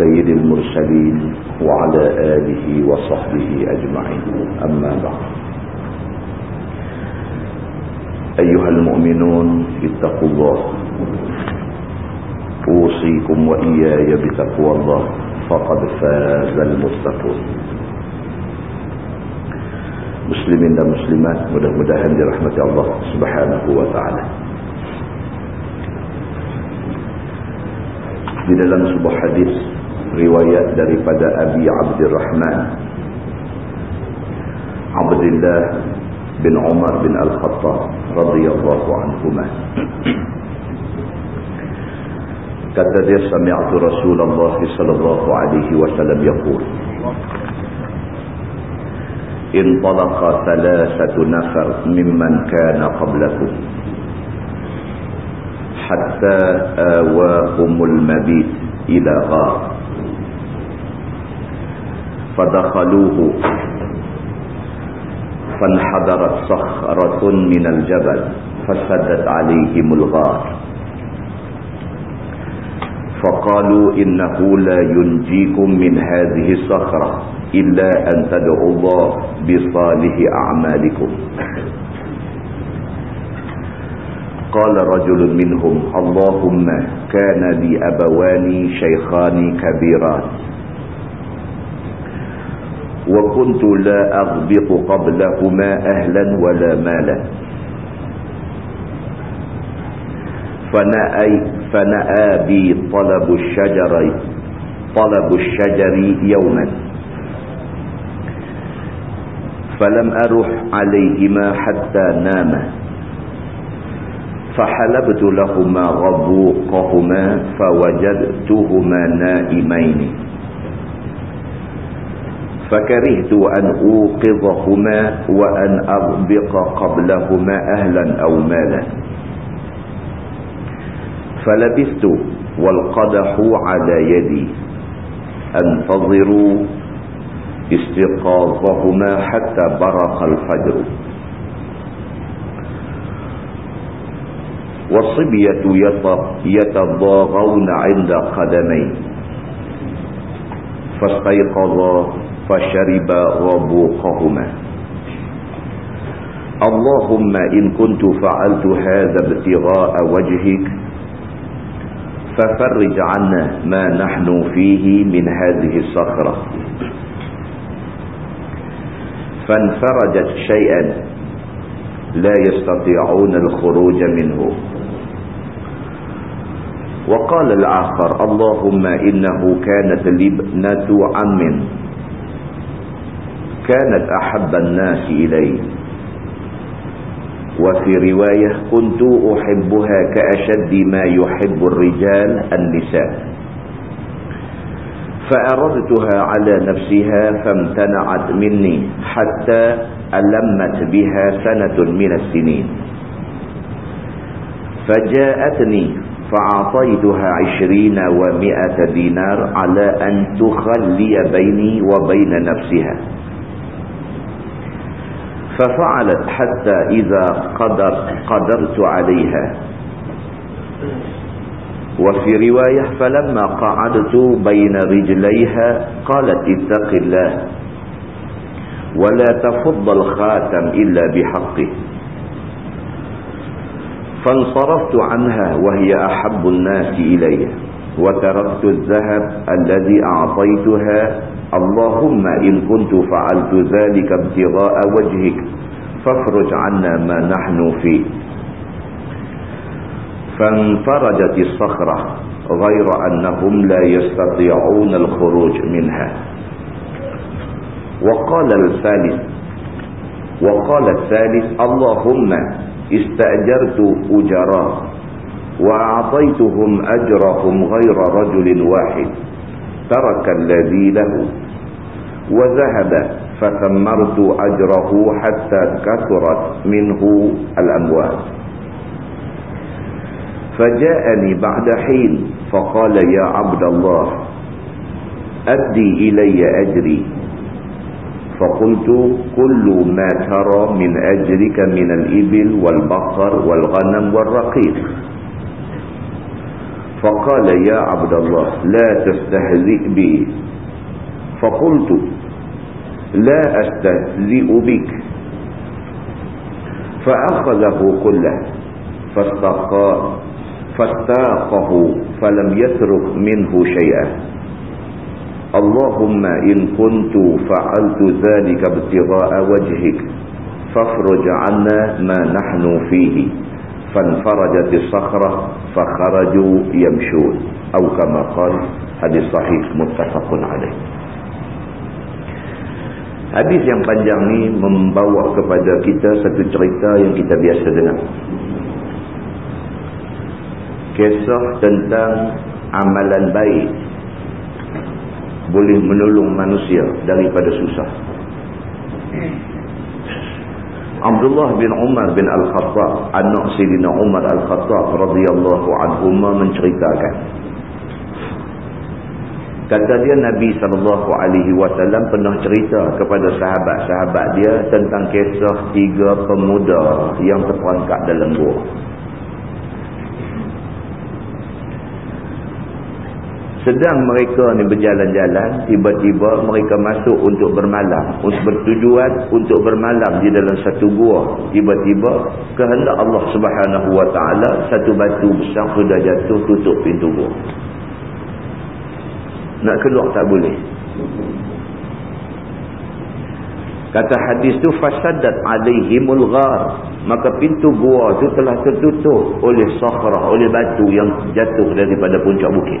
سيد المرسلين وعلى آله وصحبه أجمعين. أما بعد. أيها المؤمنون اتقوا الله. أوصيكم وإياي بتقوى الله. فقد فاز المتقون. muslimin dan muslimat mudah-mudahan dirahmati Allah Subhanahu wa taala. Dalam sebuah hadis riwayat daripada Abi Abdurrahman Abdullah bin Umar bin Al-Khattab radhiyallahu anhuma kata dia sami'tu Rasulullah sallallahu alaihi wasallam yaqul انطلق ثلاثة نفر ممن كان قبلكم حتى آواهم المبيت إلى غار فدخلوه. فانحدرت صخرة من الجبل فسدت عليهم الغار. فقالوا إنه لا ينجيكم من هذه الصخرة إلا أن تدعوا الله بصالح أعمالكم. قال رجل منهم اللهم كان لي أبوان شيخان كبيران. وكنت لا أغبط قبلهما أهلا ولا مالا. فنأي فنأى بي طلب الشجر طلب الشجر يوما. فلم أروح عليهما حتى ناما. فحلبت لهما غبوقهما فوجدتهما نائمين. فكرهت أن أوقظهما وأن أغبق قبلهما أهلا أو مالا. فلبثت والقدح على يدي أنتظروا استيقاظهما حتى برق الفجر. والصبية يتضاغون عند قدمي فاستيقظا فشربا ربوقهما اللهم إن كنت فعلت هذا ابتغاء وجهك ففرج عنا ما نحن فيه من هذه الصخرة. فانفرجت شيئا لا يستطيعون الخروج منه. وقال الآخر اللهم إنه كانت لبنة عم. كانت أحب الناس إلي. وفي رواية كنت أحبها كأشد ما يحب الرجال النساء. فأردتها على نفسها فامتنعت مني حتى ألمت بها سنة من السنين. فجاءتني فأعطيتها عشرين ومائة دينار على أن تخلي بيني وبين نفسها. ففعلت حتى إذا قدر قدرت عليها. وفي رواية فلما قعدت بين رجليها قالت اتق الله ولا تفض الخاتم إلا بحقه. فانصرفت عنها وهي أحب الناس إلي وتركت الذهب الذي أعطيتها اللهم إن كنت فعلت ذلك ابتغاء وجهك فافرج عنا ما نحن فيه. فانفرجت الصخرة غير أنهم لا يستطيعون الخروج منها. وقال الثالث وقال الثالث اللهم استأجرت أجراء وأعطيتهم أجرهم غير رجل واحد. ترك الذي له وذهب فثمرت أجره حتى كثرت منه الأموال. فجاءني بعد حين فقال يا عبد الله أدي إلي أجري. فقلت كل ما ترى من أجرك من الإبل والبقر والغنم والرقيق. فقال يا عبد الله لا تستهزئ بي. فقلت لا أستهزئ بك. فأخذه كله فاستقى فاستاقه فلم يترك منه شيئا. اللهم إن كنت فعلت ذلك ابتغاء وجهك فافرج عنا ما نحن فيه. فانفرجت الصخرة فخرجوا يمشون أو كما قال hadis sahih muttafaqun alaih Hadis yang panjang ni membawa kepada kita satu cerita yang kita biasa dengar kisah tentang amalan baik boleh menolong manusia daripada susah. Abdullah bin Umar bin Al-Khattab, anak Sayyidina Umar Al-Khattab radhiyallahu anhu menceritakan. Kata dia Nabi sallallahu alaihi wasallam pernah cerita kepada sahabat-sahabat dia tentang kisah tiga pemuda yang terperangkap dalam gua. Sedang mereka ni berjalan-jalan, tiba-tiba mereka masuk untuk bermalam. Untuk bertujuan untuk bermalam di dalam satu gua. Tiba-tiba kehendak Allah subhanahu wa ta'ala, satu batu besar sudah jatuh tutup pintu gua. Nak keluar tak boleh. Kata hadis tu fasadat alaihimul ghar. Maka pintu gua tu telah tertutup oleh sakhrah, oleh batu yang jatuh daripada puncak bukit.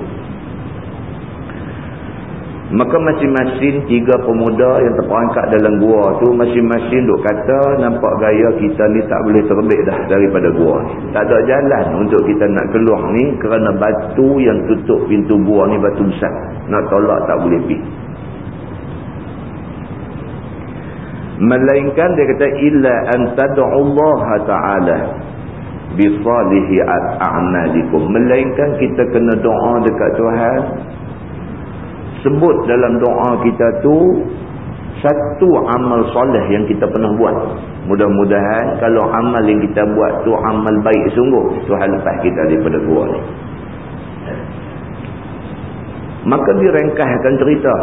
Maka masing-masing tiga pemuda yang terperangkap dalam gua tu masing-masing duk kata nampak gaya kita ni tak boleh terbit dah daripada gua ni. Tak ada jalan untuk kita nak keluar ni kerana batu yang tutup pintu gua ni batu besar. Nak tolak tak boleh pergi. Melainkan dia kata illa an tad'ullaha ta'ala bi salihi a'malikum. Melainkan kita kena doa dekat Tuhan sebut dalam doa kita tu satu amal soleh yang kita pernah buat. Mudah-mudahan kalau amal yang kita buat tu amal baik sungguh Tuhan lepas kita daripada gua ni. Maka direngkahkan cerita.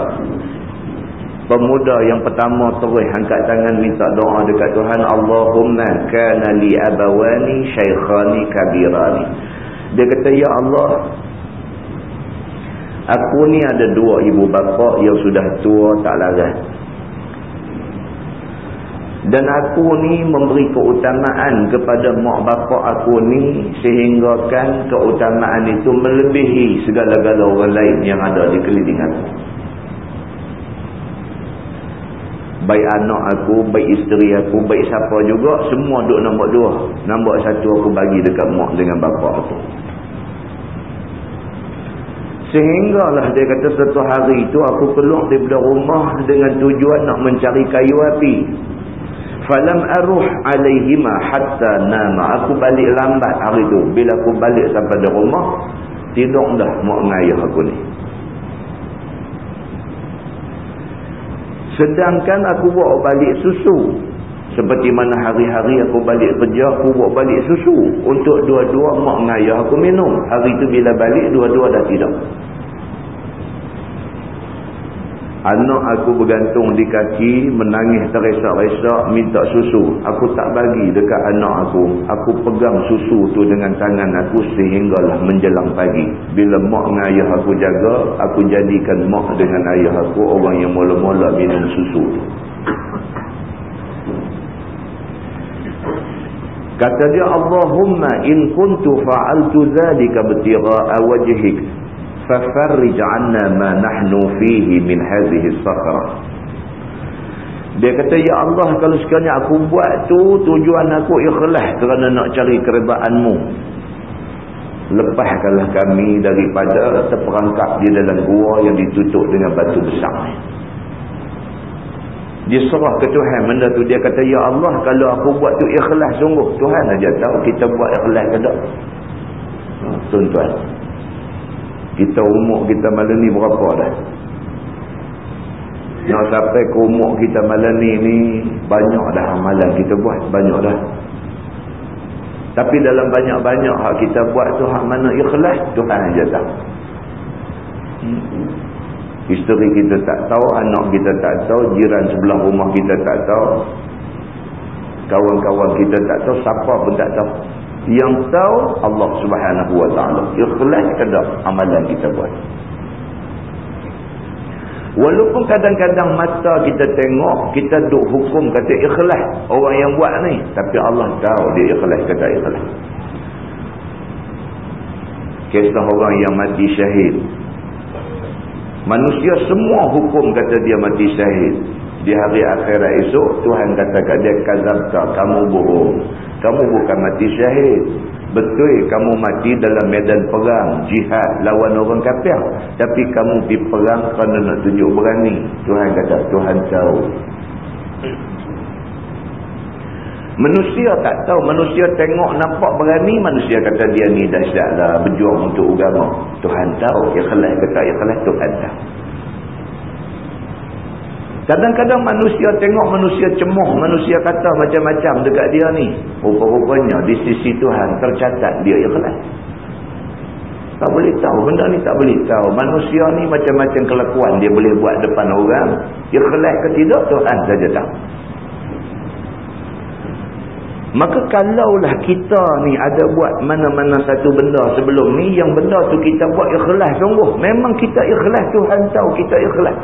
Pemuda yang pertama terus angkat tangan minta doa dekat Tuhan Allahumma kana li abawani syaikhani kabirani. Dia kata ya Allah Aku ni ada dua ibu bapa yang sudah tua tak larat. Dan aku ni memberi keutamaan kepada mak bapa aku ni sehinggakan keutamaan itu melebihi segala-gala orang lain yang ada di keliling aku. Baik anak aku, baik isteri aku, baik siapa juga, semua duduk nombor dua. Nombor satu aku bagi dekat mak dengan bapa aku. Sehinggalah dia kata satu hari itu aku keluar daripada rumah dengan tujuan nak mencari kayu api. Falam aruh alaihima hatta nama. Aku balik lambat hari itu. Bila aku balik sampai di rumah, tidur dah mak ngayah aku ni. Sedangkan aku bawa balik susu. Seperti mana hari-hari aku balik kerja, aku bawa balik susu. Untuk dua-dua mak ngayah aku minum. Hari itu bila balik, dua-dua dah tidak. Anak aku bergantung di kaki, menangis teresak-resak, minta susu. Aku tak bagi dekat anak aku. Aku pegang susu tu dengan tangan aku sehinggalah menjelang pagi. Bila mak dengan ayah aku jaga, aku jadikan mak dengan ayah aku orang yang mula-mula minum susu tu. Kata dia Allahumma in kuntu fa'altu dhalika btigha'a wajhik fafarrij 'anna ma nahnu fihi min hadhihi as-sakhra. Dia kata ya Allah kalau sekiranya aku buat tu tujuan aku ikhlas kerana nak cari keredaanmu. Lepaskanlah kami daripada terperangkap di dalam gua yang ditutup dengan batu besar. Dia serah ke Tuhan. Benda tu dia kata ya Allah kalau aku buat tu ikhlas sungguh. Tuhan aja tahu kita buat ikhlas ke tak. Ha, tuan-tuan. Kita umur kita malam ni berapa dah? Nak sampai ke umur kita malam ni ni banyak dah amalan kita buat. Banyak dah. Tapi dalam banyak-banyak hak kita buat tu hak mana ikhlas? Tuhan aja tahu. Hmm. Isteri kita tak tahu, anak kita tak tahu, jiran sebelah rumah kita tak tahu. Kawan-kawan kita tak tahu, siapa pun tak tahu. Yang tahu Allah subhanahu wa ta'ala. Ikhlas kadang amalan kita buat. Walaupun kadang-kadang mata kita tengok, kita duk hukum kata ikhlas orang yang buat ni. Tapi Allah tahu dia ikhlas kata ikhlas. Kisah orang yang mati syahid. Manusia semua hukum kata dia mati syahid. Di hari akhirat esok, Tuhan kata kat dia, Kazabta, kamu bohong. Kamu bukan mati syahid. Betul kamu mati dalam medan perang, jihad, lawan orang kafir. Tapi kamu pergi perang kerana nak tunjuk berani. Tuhan kata, Tuhan tahu. Manusia tak tahu. Manusia tengok nampak berani. Manusia kata dia ni dahsyatlah berjuang untuk agama. Tuhan tahu. Ikhlas kata ikhlas Tuhan tahu. Kadang-kadang manusia tengok manusia cemuh. Manusia kata macam-macam dekat dia ni. Rupa-rupanya di sisi Tuhan tercatat dia ikhlas. Tak boleh tahu. Benda ni tak boleh tahu. Manusia ni macam-macam kelakuan dia boleh buat depan orang. Ikhlas ke tidak Tuhan saja tahu. Maka kalaulah kita ni ada buat mana-mana satu benda sebelum ni, yang benda tu kita buat ikhlas sungguh. Memang kita ikhlas, Tuhan tahu kita ikhlas.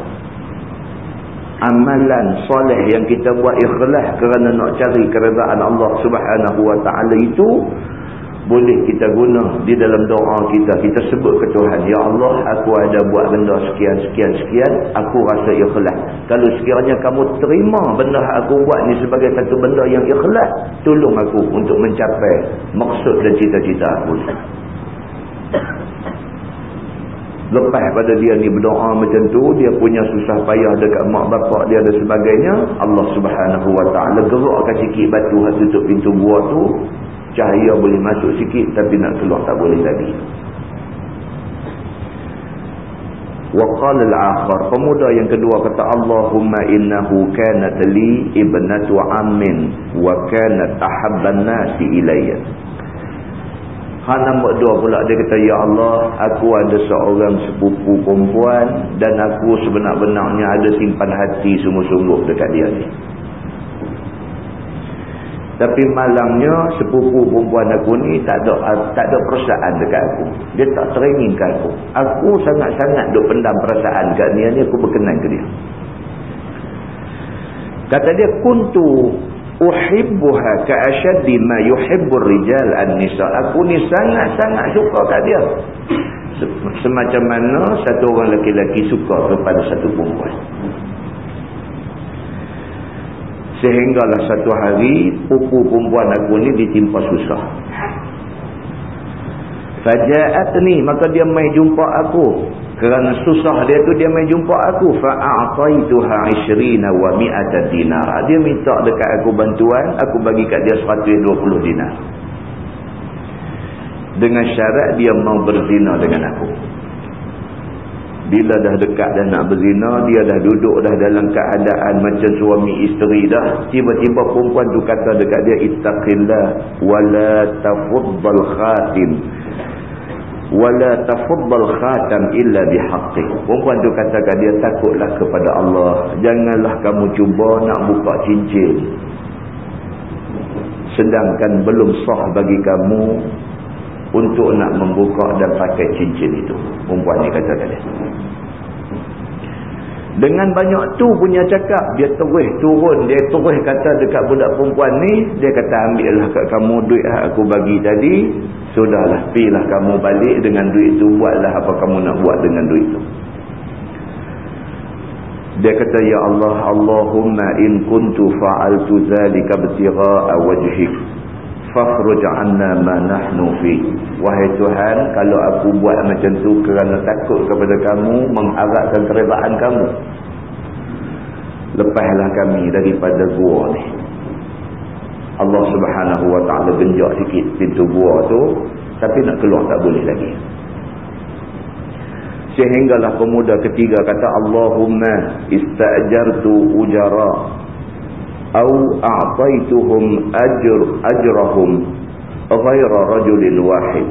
Amalan soleh yang kita buat ikhlas kerana nak cari keredaan Allah subhanahu wa ta'ala itu, boleh kita guna di dalam doa kita kita sebut ke Tuhan Ya Allah aku ada buat benda sekian sekian sekian aku rasa ikhlas. Kalau sekiranya kamu terima benda aku buat ni sebagai satu benda yang ikhlas tolong aku untuk mencapai maksud dan cita-cita aku lepas pada dia ni berdoa macam tu dia punya susah payah dekat mak bapak dia dan sebagainya Allah subhanahu wa ta'ala gerakkan sikit batu tutup pintu gua tu cahaya boleh masuk sikit tapi nak keluar tak boleh lagi. Waqal al-akhar pemuda yang kedua kata Allahumma innahu kanat li ibnatu ammin wa kanat ahabban nasi ilayya. Han nombor dua pula dia kata Ya Allah aku ada seorang sepupu perempuan dan aku sebenar-benarnya ada simpan hati sungguh-sungguh dekat dia ni tapi malangnya sepupu perempuan aku ni tak ada tak ada perasaan dekat aku. Dia tak teringin ke aku. Aku sangat-sangat duk pendam perasaan dekat dia ni aku berkenan ke dia. Kata dia kuntu uhibbuha ka'ashaddi ma yuhibbur rijal an-nisa. Aku ni sangat-sangat suka kat dia. Semacam mana satu orang lelaki-lelaki suka kepada satu perempuan. Sehinggalah satu hari pupu perempuan aku ni ditimpa susah. Faja'at ni maka dia mai jumpa aku. Kerana susah dia tu dia mai jumpa aku. Fa'a'taituha ishrina wa mi'ata dinar. Dia minta dekat aku bantuan. Aku bagi kat dia 120 dinar. Dengan syarat dia mau berzina dengan aku. Bila dah dekat dah nak berzina, dia dah duduk dah dalam keadaan macam suami isteri dah. Tiba-tiba perempuan tu kata dekat dia, Ittaqillah, wala tafuddal khatim. Wala tafuddal khatam illa bihaqqih. Perempuan tu kata dekat dia, takutlah kepada Allah. Janganlah kamu cuba nak buka cincin. Sedangkan belum sah bagi kamu untuk nak membuka dan pakai cincin itu. Perempuan ni kata kata. Dengan banyak tu punya cakap, dia terus turun, dia terus kata dekat budak perempuan ni, dia kata ambillah kat kamu duit aku bagi tadi, sudahlah, pilah kamu balik dengan duit tu, buatlah apa kamu nak buat dengan duit tu. Dia kata, Ya Allah, Allahumma in kuntu fa'altu zalika btira'a wajhik fakhruj anna ma nahnu fi. Wahai tuhan kalau aku buat macam tu kerana takut kepada kamu mengharapkan keredaan kamu lepaslah kami daripada gua ni. Allah subhanahu wa ta'ala genjak sikit pintu gua tu tapi nak keluar tak boleh lagi. Sehinggalah pemuda ketiga kata Allahumma ista'jartu ujara a'taituhum ajr ajrahum ghaira rajulin wahid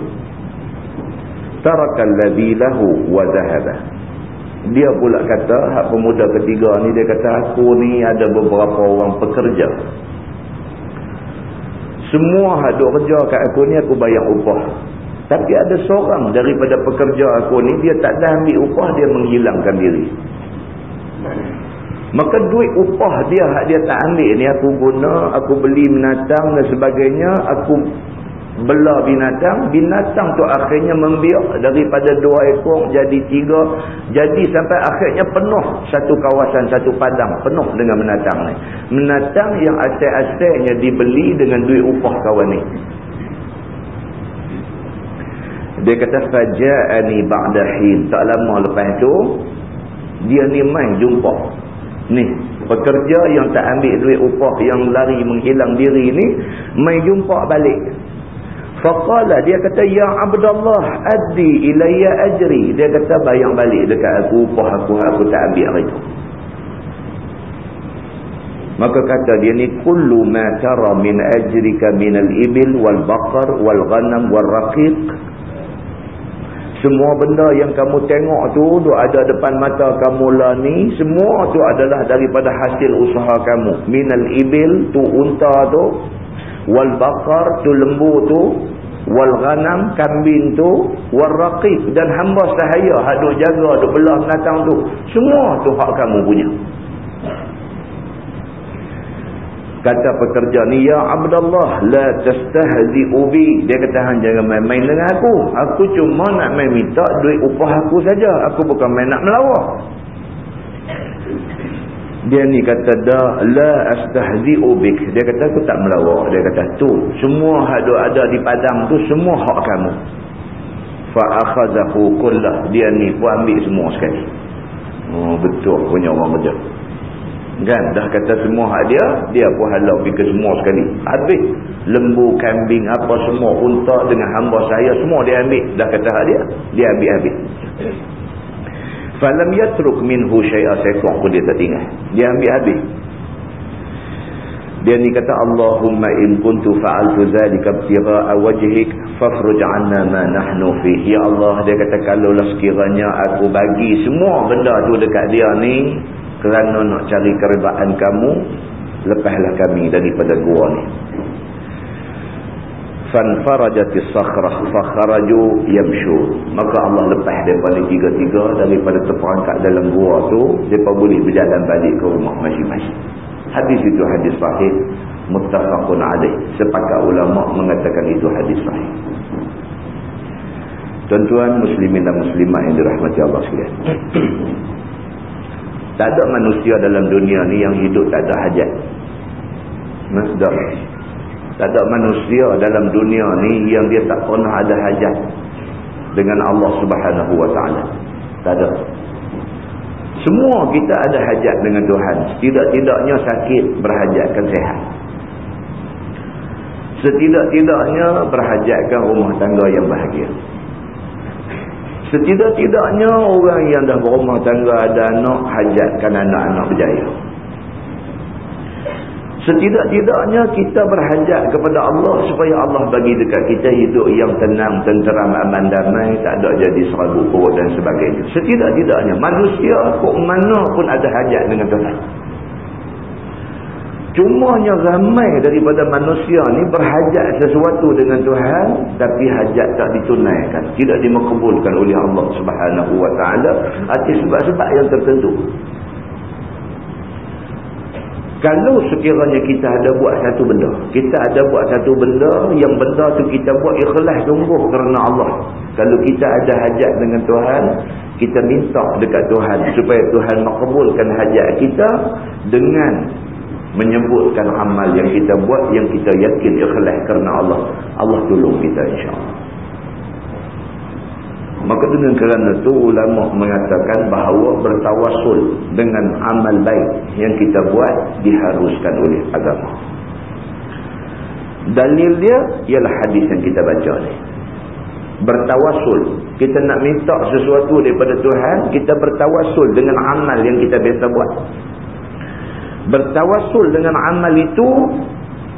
taraka alladhi lahu wa dhahaba dia pula kata hak pemuda ketiga ni dia kata aku ni ada beberapa orang pekerja. Semua hak duk kerja kat aku ni aku bayar upah. Tapi ada seorang daripada pekerja aku ni dia tak dah ambil upah dia menghilangkan diri maka duit upah dia hak dia tak ambil ni aku guna aku beli menatang dan sebagainya aku bela binatang binatang tu akhirnya membiak daripada dua ekor jadi tiga jadi sampai akhirnya penuh satu kawasan satu padang penuh dengan menatang ni. Menatang yang asyik-asyiknya dibeli dengan duit upah kawan ni. Dia kata faja'ani ba'dahin tak lama lepas tu dia ni main jumpa ni pekerja yang tak ambil duit upah yang lari menghilang diri ni main jumpa balik. Faqala dia kata ya Abdullah addi ilayya ajri. Dia kata bayang balik dekat aku upah aku aku tak ambil hari itu maka kata dia ni kullu ma tara min ajrika min al-ibil wal baqar wal ghanam wal raqiq semua benda yang kamu tengok tu duk ada depan mata kamu lah ni semua tu adalah daripada hasil usaha kamu. Min al-ibil tu unta tu wal baqar tu lembu tu wal ghanam kambing tu wal raqiq dan hamba sahaya hak duk jaga duk belah binatang tu. Semua tu hak kamu punya kata pekerja ni ya Abdullah la tastahzi'u bi. Dia kata hang jangan main-main dengan aku. Aku cuma nak main minta duit upah aku saja. Aku bukan main nak melawak dia ni kata dah la astahzi'u bik. Dia kata aku tak melawak dia kata tu semua hak ada di padang tu semua hak kamu. Fa akhadhahu kullah. Dia ni pun ambil semua sekali. Oh betul punya orang kerja kan? Dah kata semua hak dia dia pun halau pergi semua sekali. Habis. Lembu kambing apa semua unta dengan hamba saya semua dia ambil. Dah kata hak dia dia ambil habis falam yatruk minhu syai'a sekok pun dia tak tinggal. Dia ambil habis dia ni kata Allahumma in kuntu fa'altu zalika ibtigha'a wajhik fafruj 'anna ma nahnu fihi ya Allah dia kata kalau lah sekiranya aku bagi semua benda tu dekat dia ni kerana nak cari kerebaan kamu lepaslah kami daripada gua ni. Fanfarajatis sakhrah fakharaju yamshu. Maka Allah lepas daripada tiga-tiga daripada terperangkap dalam gua tu depa boleh berjalan balik ke rumah masing-masing. Hadis itu hadis sahih. Muttafaqun alaih. Sepakat ulama mengatakan itu hadis sahih. Tuan-tuan muslimin dan muslimat yang dirahmati Allah sekalian tak ada manusia dalam dunia ni yang hidup tak ada hajat Masdar tak ada manusia dalam dunia ni yang dia tak pernah ada hajat dengan Allah subhanahu wa ta'ala. Tak ada. Semua kita ada hajat dengan Tuhan. Setidak-tidaknya sakit berhajatkan sehat. Setidak-tidaknya berhajatkan rumah tangga yang bahagia. Setidak-tidaknya orang yang dah berumah tangga ada anak, hajatkan anak-anak berjaya. Setidak-tidaknya kita berhajat kepada Allah supaya Allah bagi dekat kita hidup yang tenang, tenteram, aman, damai, tak ada jadi serabut perut dan sebagainya. Setidak-tidaknya manusia kok mana pun ada hajat dengan Tuhan. Cumanya ramai daripada manusia ni berhajat sesuatu dengan Tuhan tapi hajat tak ditunaikan. Tidak dimakbulkan oleh Allah subhanahu wa ta'ala atas sebab-sebab yang tertentu. Kalau sekiranya kita ada buat satu benda, kita ada buat satu benda yang benda tu kita buat ikhlas sungguh kerana Allah. Kalau kita ada hajat dengan Tuhan, kita minta dekat Tuhan supaya Tuhan makbulkan hajat kita dengan menyebutkan amal yang kita buat yang kita yakin ikhlas kerana Allah. Allah tolong kita insya-Allah. Maka dengan kerana itu ulama mengatakan bahawa bertawasul dengan amal baik yang kita buat diharuskan oleh agama. Dalil dia ialah hadis yang kita baca ni. Bertawasul. Kita nak minta sesuatu daripada Tuhan, kita bertawasul dengan amal yang kita biasa buat. Bertawasul dengan amal itu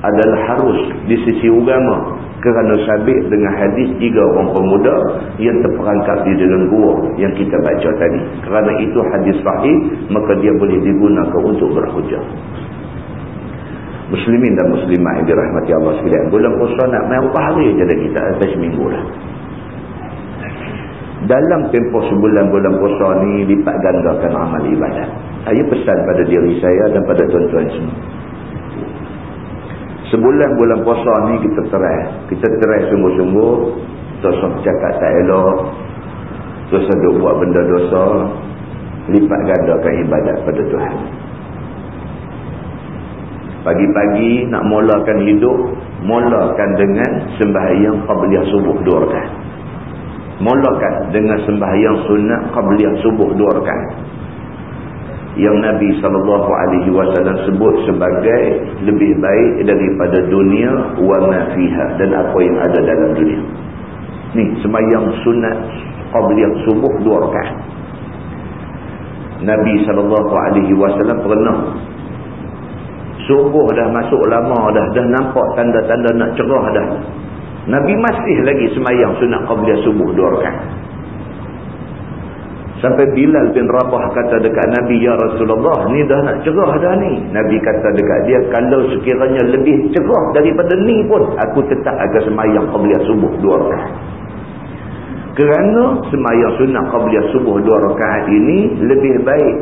adalah harus di sisi agama kerana sabit dengan hadis tiga orang pemuda yang terperangkap di dalam gua yang kita baca tadi. Kerana itu hadis sahih, maka dia boleh digunakan untuk berhujah. Muslimin dan muslimah yang dirahmati Allah sekalian. Bulan puasa nak main apa hari je dah kita atas minggu dah. Dalam tempoh sebulan bulan puasa ni lipat gandakan amal ibadat. Saya pesan pada diri saya dan pada tuan-tuan semua. Sebulan bulan puasa ni kita terai. Kita terai sungguh-sungguh. Terus cakap tak elok. Terus ada buat benda dosa. Lipat gandakan ibadat pada Tuhan. Pagi-pagi nak mulakan hidup. Mulakan dengan sembahyang qabliyah subuh dua rekan. Mulakan dengan sembahyang sunnah qabliyah subuh dua rekan yang Nabi SAW sebut sebagai lebih baik daripada dunia wa ma fiha dan apa yang ada dalam dunia. Ni sembahyang sunat qabliyah subuh dua rakaat. Nabi SAW pernah subuh dah masuk lama dah dah nampak tanda-tanda nak cerah dah. Nabi masih lagi sembahyang sunat qabliyah subuh dua rakaat. Sampai Bilal bin Rabah kata dekat Nabi, Ya Rasulullah, ni dah nak cerah dah ni. Nabi kata dekat dia, kalau sekiranya lebih cerah daripada ni pun, aku tetap akan semayang qabliyah subuh dua rakaat. Kerana semayang sunnah qabliyah subuh dua rakaat ini lebih baik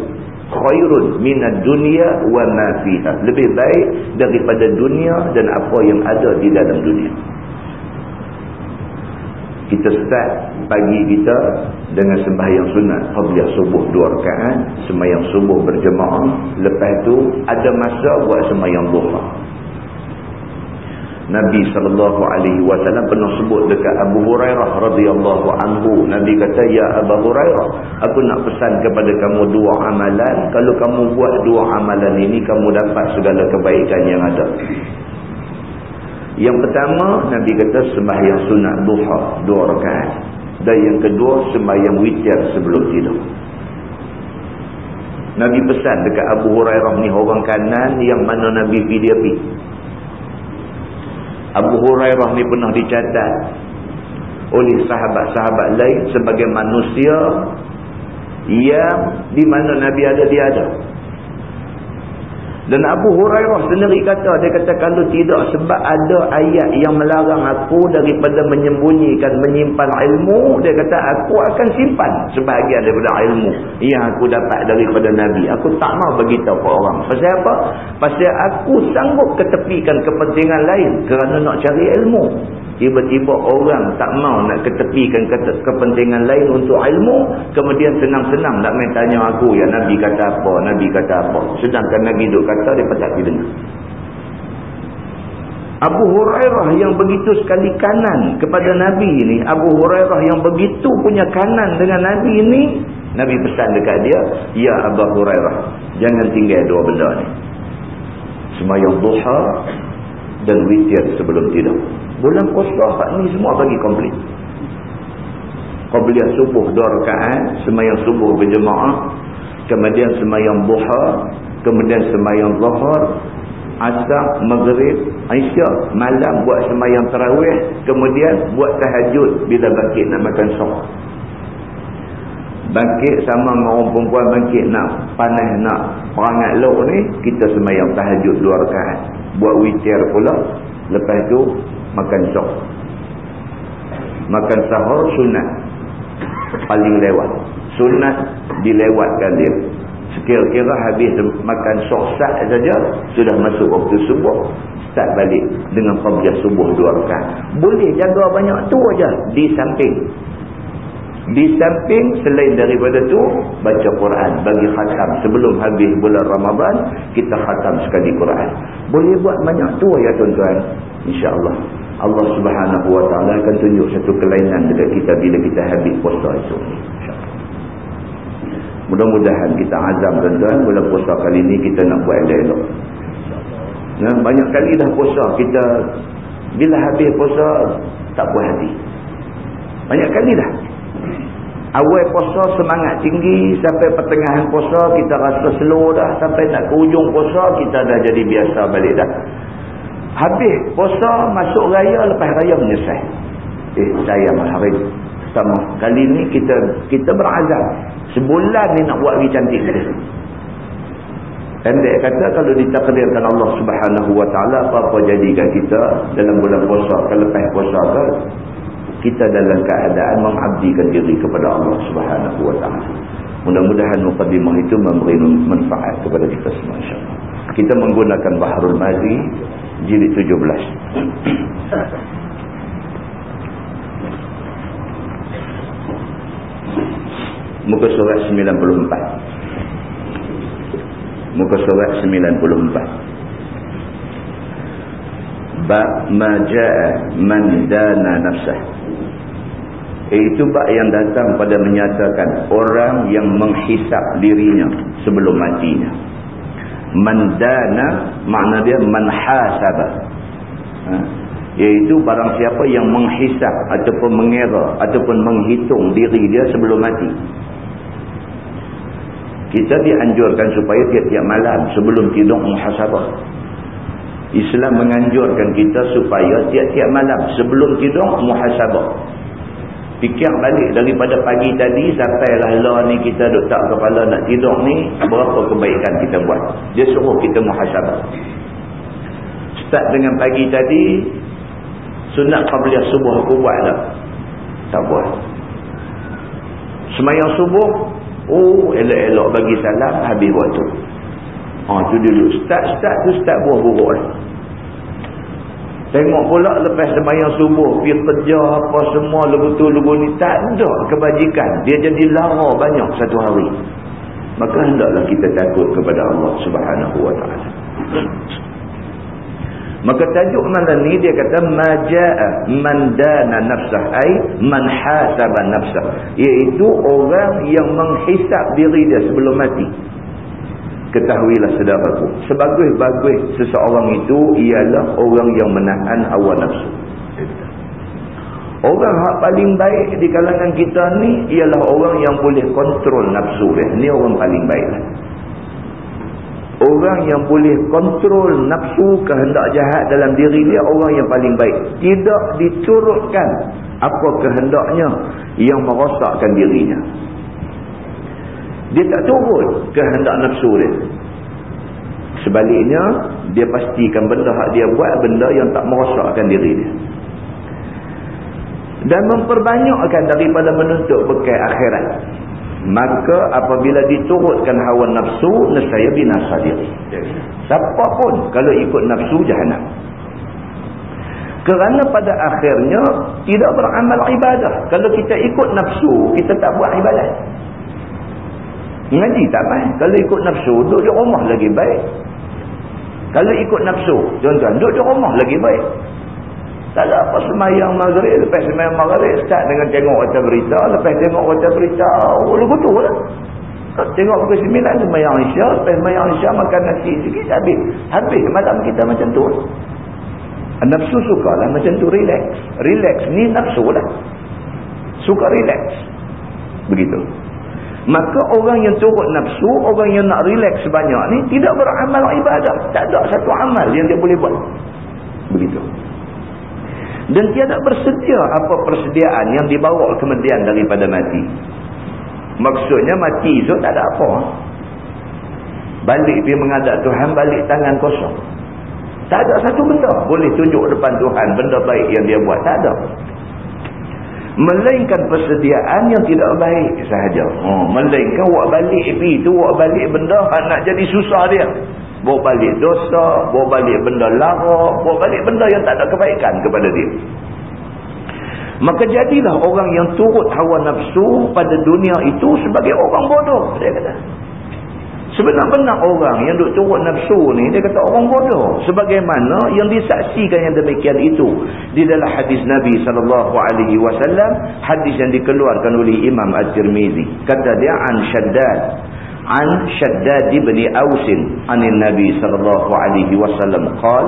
khairun minad dunia wa ma fiha. Lebih baik daripada dunia dan apa yang ada di dalam dunia kita start pagi kita dengan sembahyang sunat. Qabliyah subuh dua rakaat sembahyang subuh berjemaah. Lepas tu ada masa buat sembahyang duha. Nabi sallallahu alaihi wasallam pernah sebut dekat Abu Hurairah radhiyallahu anhu. Nabi kata ya Abu Hurairah aku nak pesan kepada kamu dua amalan. Kalau kamu buat dua amalan ini kamu dapat segala kebaikan yang ada yang pertama Nabi kata sembahyang sunat duha dua rakaat. Dan yang kedua sembahyang witir sebelum tidur. Nabi pesan dekat Abu Hurairah ni orang kanan yang mana Nabi pergi dia pergi. Abu Hurairah ni pernah dicatat oleh sahabat-sahabat lain sebagai manusia yang di mana Nabi ada dia ada. Dan Abu Hurairah sendiri kata, dia kata kalau tidak sebab ada ayat yang melarang aku daripada menyembunyikan, menyimpan ilmu, dia kata aku akan simpan sebahagian daripada ilmu yang aku dapat daripada Nabi. Aku tak mau beritahu ke orang. Pasal apa? Pasal aku sanggup ketepikan kepentingan lain kerana nak cari ilmu. Tiba-tiba orang tak mau nak ketepikan kepentingan lain untuk ilmu. Kemudian senang-senang nak main tanya aku. Ya Nabi kata apa? Nabi kata apa? Sedangkan Nabi duk kata dia tak dengar. Abu Hurairah yang begitu sekali kanan kepada Nabi ini. Abu Hurairah yang begitu punya kanan dengan Nabi ini. Nabi pesan dekat dia. Ya Abu Hurairah. Jangan tinggal dua benda ni. Semayang duha dan witir sebelum tidur. Bulan puasa ni semua bagi komplit. Qabliyah subuh dua rakaat, semayang subuh berjemaah, kemudian semayang duha, kemudian semayang zuhur, asar, maghrib, isyak, malam buat semayang tarawih, kemudian buat tahajud bila bangkit nak makan sok. Bangkit sama orang perempuan bangkit nak panas nak perangat lok ni, kita semayang tahajud dua rakaat. Buat witir pula, lepas tu makan sok. Makan sahur sunat. Paling lewat. Sunat dilewatkan dia. Sekira-kira habis makan sok sat saja, sudah masuk waktu subuh. Start balik dengan pembiak subuh dua rekan. Boleh jaga banyak tu aja di samping. Di samping selain daripada tu baca Quran bagi khatam sebelum habis bulan Ramadan kita khatam sekali Quran. Boleh buat banyak tu ya tuan-tuan. Insya-Allah Allah Subhanahu wa taala akan tunjuk satu kelainan dekat kita bila kita habis puasa itu. Mudah-mudahan kita azam tuan-tuan bulan puasa kali ini kita nak buat elok-elok. Ya, banyak kali dah puasa kita bila habis puasa tak puas hati. Banyak kali dah. Awal puasa semangat tinggi sampai pertengahan puasa kita rasa slow dah sampai nak ke ujung puasa kita dah jadi biasa balik dah. Habis puasa masuk raya lepas raya menyesal. Eh sayang hari sama kali ni kita kita berazam sebulan ni nak buat lagi cantik dia. Pendek kata kalau ditakdirkan Allah Subhanahu Wa Taala apa-apa jadikan kita dalam bulan puasa kalau lepas puasa ke kita dalam keadaan mengabdikan diri kepada Allah Subhanahu wa taala. Mudah-mudahan mukadimah itu memberi manfaat kepada kita semua insya-Allah. Kita menggunakan Bahrul Mazi jilid 17. Muka surat 94. Muka surat 94 bab ma jaa man dana nafsah. Itu bab yang datang pada menyatakan orang yang menghisap dirinya sebelum matinya. Man dana makna dia man hasaba. Ha? iaitu barang siapa yang menghisap ataupun mengira ataupun menghitung diri dia sebelum mati kita dianjurkan supaya tiap-tiap malam sebelum tidur muhasabah Islam menganjurkan kita supaya tiap-tiap malam sebelum tidur muhasabah. Fikir balik daripada pagi tadi sampai lah ni kita duduk tak kepala nak tidur ni berapa kebaikan kita buat. Dia suruh kita muhasabah. Start dengan pagi tadi sunat qabliyah subuh aku buat tak? Tak buat. Semayang subuh oh elok-elok bagi salam habis waktu. Ha tu dulu start-start tu start buah buruk lah. Tengok pula lepas sembahyang subuh pergi kerja apa semua lebutu-lebu ni tak ada kebajikan. Dia jadi lara banyak satu hari. Maka hendaklah kita takut kepada Allah Subhanahu wa taala. Maka tajuk malam ni dia kata majaa man dana nafsah ai man hasaba nafsah iaitu orang yang menghisap diri dia sebelum mati. Ketahuilah saudaraku sebagus-bagus seseorang itu ialah orang yang menahan hawa nafsu. Orang yang paling baik di kalangan kita ni ialah orang yang boleh kontrol nafsu dia. Ni orang paling baik orang yang boleh kontrol nafsu kehendak jahat dalam diri dia orang yang paling baik tidak diturutkan apa kehendaknya yang merosakkan dirinya dia tak turun kehendak nafsu dia. Sebaliknya, dia pastikan benda yang dia buat, benda yang tak merosakkan diri dia. Dan memperbanyakkan daripada menuntut bekal akhirat. Maka apabila diturutkan hawa nafsu, nescaya binasa diri. Siapa pun kalau ikut nafsu jahanam. Kerana pada akhirnya tidak beramal ibadah. Kalau kita ikut nafsu, kita tak buat ibadah. Ngaji tak baik. Kalau ikut nafsu, duduk di rumah lagi baik. Kalau ikut nafsu, tuan-tuan, duduk di rumah lagi baik. Tak ada apa semayang maghrib, lepas semayang maghrib, start dengan tengok kata berita, lepas tengok kata berita, oh, lu betul lah. Tengok pukul sembilan, semayang isya, lepas semayang isya, makan nasi sikit, habis. Habis malam kita macam tu. Nafsu suka lah macam tu, relax. Relax ni nafsu lah. Suka relax. Begitu. Maka orang yang turut nafsu, orang yang nak relax sebanyak ni, tidak beramal ibadah. Tak ada satu amal yang dia boleh buat. Begitu. Dan tiada bersedia apa persediaan yang dibawa kemudian daripada mati. Maksudnya mati tu tak ada apa. Balik pergi menghadap Tuhan, balik tangan kosong. Tak ada satu benda boleh tunjuk depan Tuhan, benda baik yang dia buat. Tak ada melainkan persediaan yang tidak baik sahaja. Oh, melainkan buat balik pi tu, buat balik benda nak jadi susah dia. Bawa balik dosa, bawa balik benda lara, bawa balik benda yang tak ada kebaikan kepada dia. Maka jadilah orang yang turut hawa nafsu pada dunia itu sebagai orang bodoh. Dia kata. Sebenar-benar orang yang duk turut nafsu ni, dia kata orang bodoh. Sebagaimana yang disaksikan yang demikian itu. Di dalam hadis Nabi SAW, hadis yang dikeluarkan oleh Imam Al-Tirmizi. Kata dia, An Shaddad. An Shaddad ibn Awsin. Anin Nabi SAW. Qal,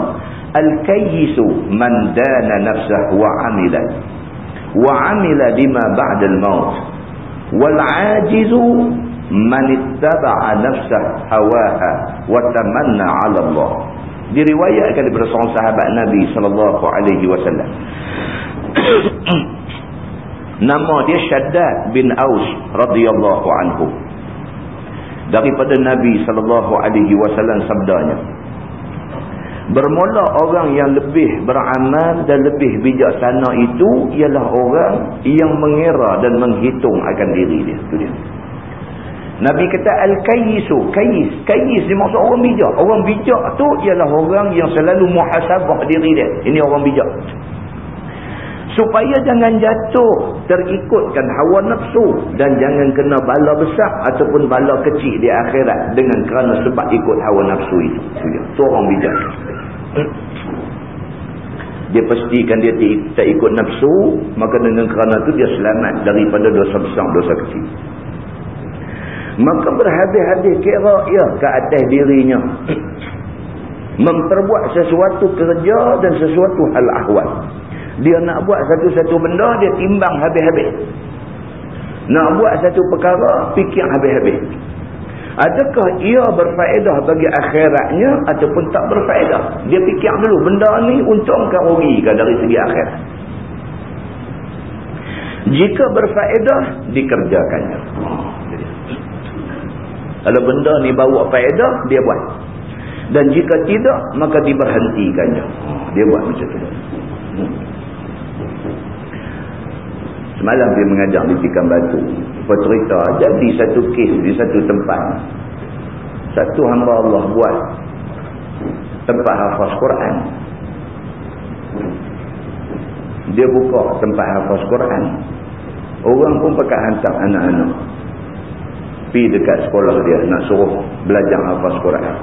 Al-Kayyisu man dana nafsah wa amila. Wa amila lima ba'dal maut. Wal-ajizu man ittaba'a nafsah hawaha wa tamanna 'ala Allah diriwayatkan daripada seorang sahabat Nabi sallallahu alaihi wasallam nama dia Shaddad bin Aus radhiyallahu anhu daripada Nabi sallallahu alaihi wasallam sabdanya bermula orang yang lebih beramal dan lebih bijaksana itu ialah orang yang mengira dan menghitung akan diri dia itu dia Nabi kata Al-Kayisu. Kayis. Kayis dia maksud orang bijak. Orang bijak tu ialah orang yang selalu muhasabah diri dia. Ini orang bijak. Supaya jangan jatuh terikutkan hawa nafsu. Dan jangan kena bala besar ataupun bala kecil di akhirat. Dengan kerana sebab ikut hawa nafsu itu. Itu orang bijak. Dia pastikan dia tak ikut nafsu. Maka dengan kerana itu dia selamat daripada dosa besar, dosa kecil maka berhabis-habis kira ia ke atas dirinya memperbuat sesuatu kerja dan sesuatu hal ahwal dia nak buat satu-satu benda dia timbang habis-habis nak buat satu perkara fikir habis-habis adakah ia berfaedah bagi akhiratnya ataupun tak berfaedah dia fikir dulu benda ni untungkan rugi ke dari segi akhirat jika berfaedah dikerjakannya kalau benda ni bawa faedah, dia buat. Dan jika tidak, maka diberhentikannya. Dia buat macam tu. Hmm. Semalam dia mengajar di Tikam Batu. Apa cerita, jadi satu kes di satu tempat. Satu hamba Allah buat tempat hafaz Quran. Dia buka tempat hafaz Quran. Orang pun pakai hantar anak-anak pergi dekat sekolah dia nak suruh belajar hafaz Quran.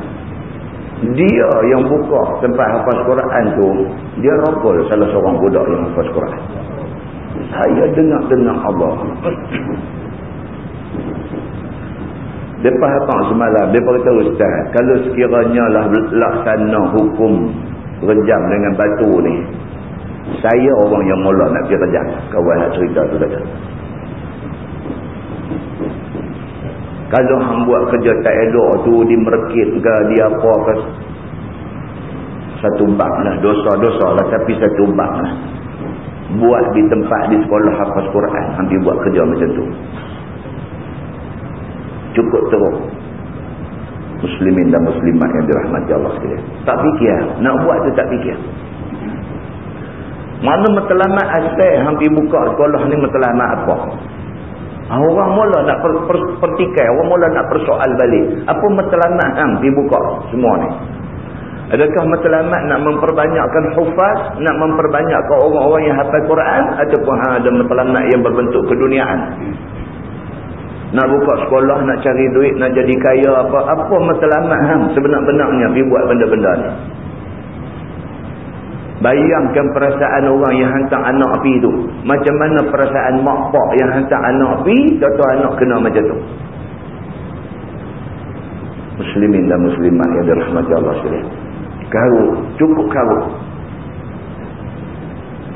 Dia yang buka tempat hafaz Quran tu, dia rokol salah seorang budak yang hafaz Quran. Saya dengar-dengar Allah. Dia faham semalam, dia beritahu Ustaz, kalau sekiranya lah laksana hukum rejam dengan batu ni, saya orang yang mula nak pergi rejam. Kawan nak cerita tu kata. Kalau hang buat kerja tak elok tu, di merekit ke, di apa ke. Satu bab lah, dosa-dosa lah. Tapi satu bab lah. Buat di tempat di sekolah hafaz Quran. Hampir buat kerja macam tu. Cukup teruk. Muslimin dan muslimat yang dirahmati Allah sekalian. Tak fikir. Nak buat tu tak fikir. Mana matlamat asyik hampir buka sekolah ni matlamat apa? Ha, orang mula nak per, per, pertikai, orang mula nak persoal balik. Apa matlamat hang dibuka semua ni? Adakah matlamat nak memperbanyakkan hufaz, nak memperbanyakkan orang-orang yang hafal Quran ataupun ha, ada matlamat yang berbentuk keduniaan? Nak buka sekolah, nak cari duit, nak jadi kaya apa? Apa matlamat hang sebenar-benarnya pergi buat benda-benda ni? Bayangkan perasaan orang yang hantar anak pi tu. Macam mana perasaan mak pak yang hantar anak pi, tahu anak kena macam tu. Muslimin dan muslimat yang dirahmati Allah sekalian. Karut, cukup karut.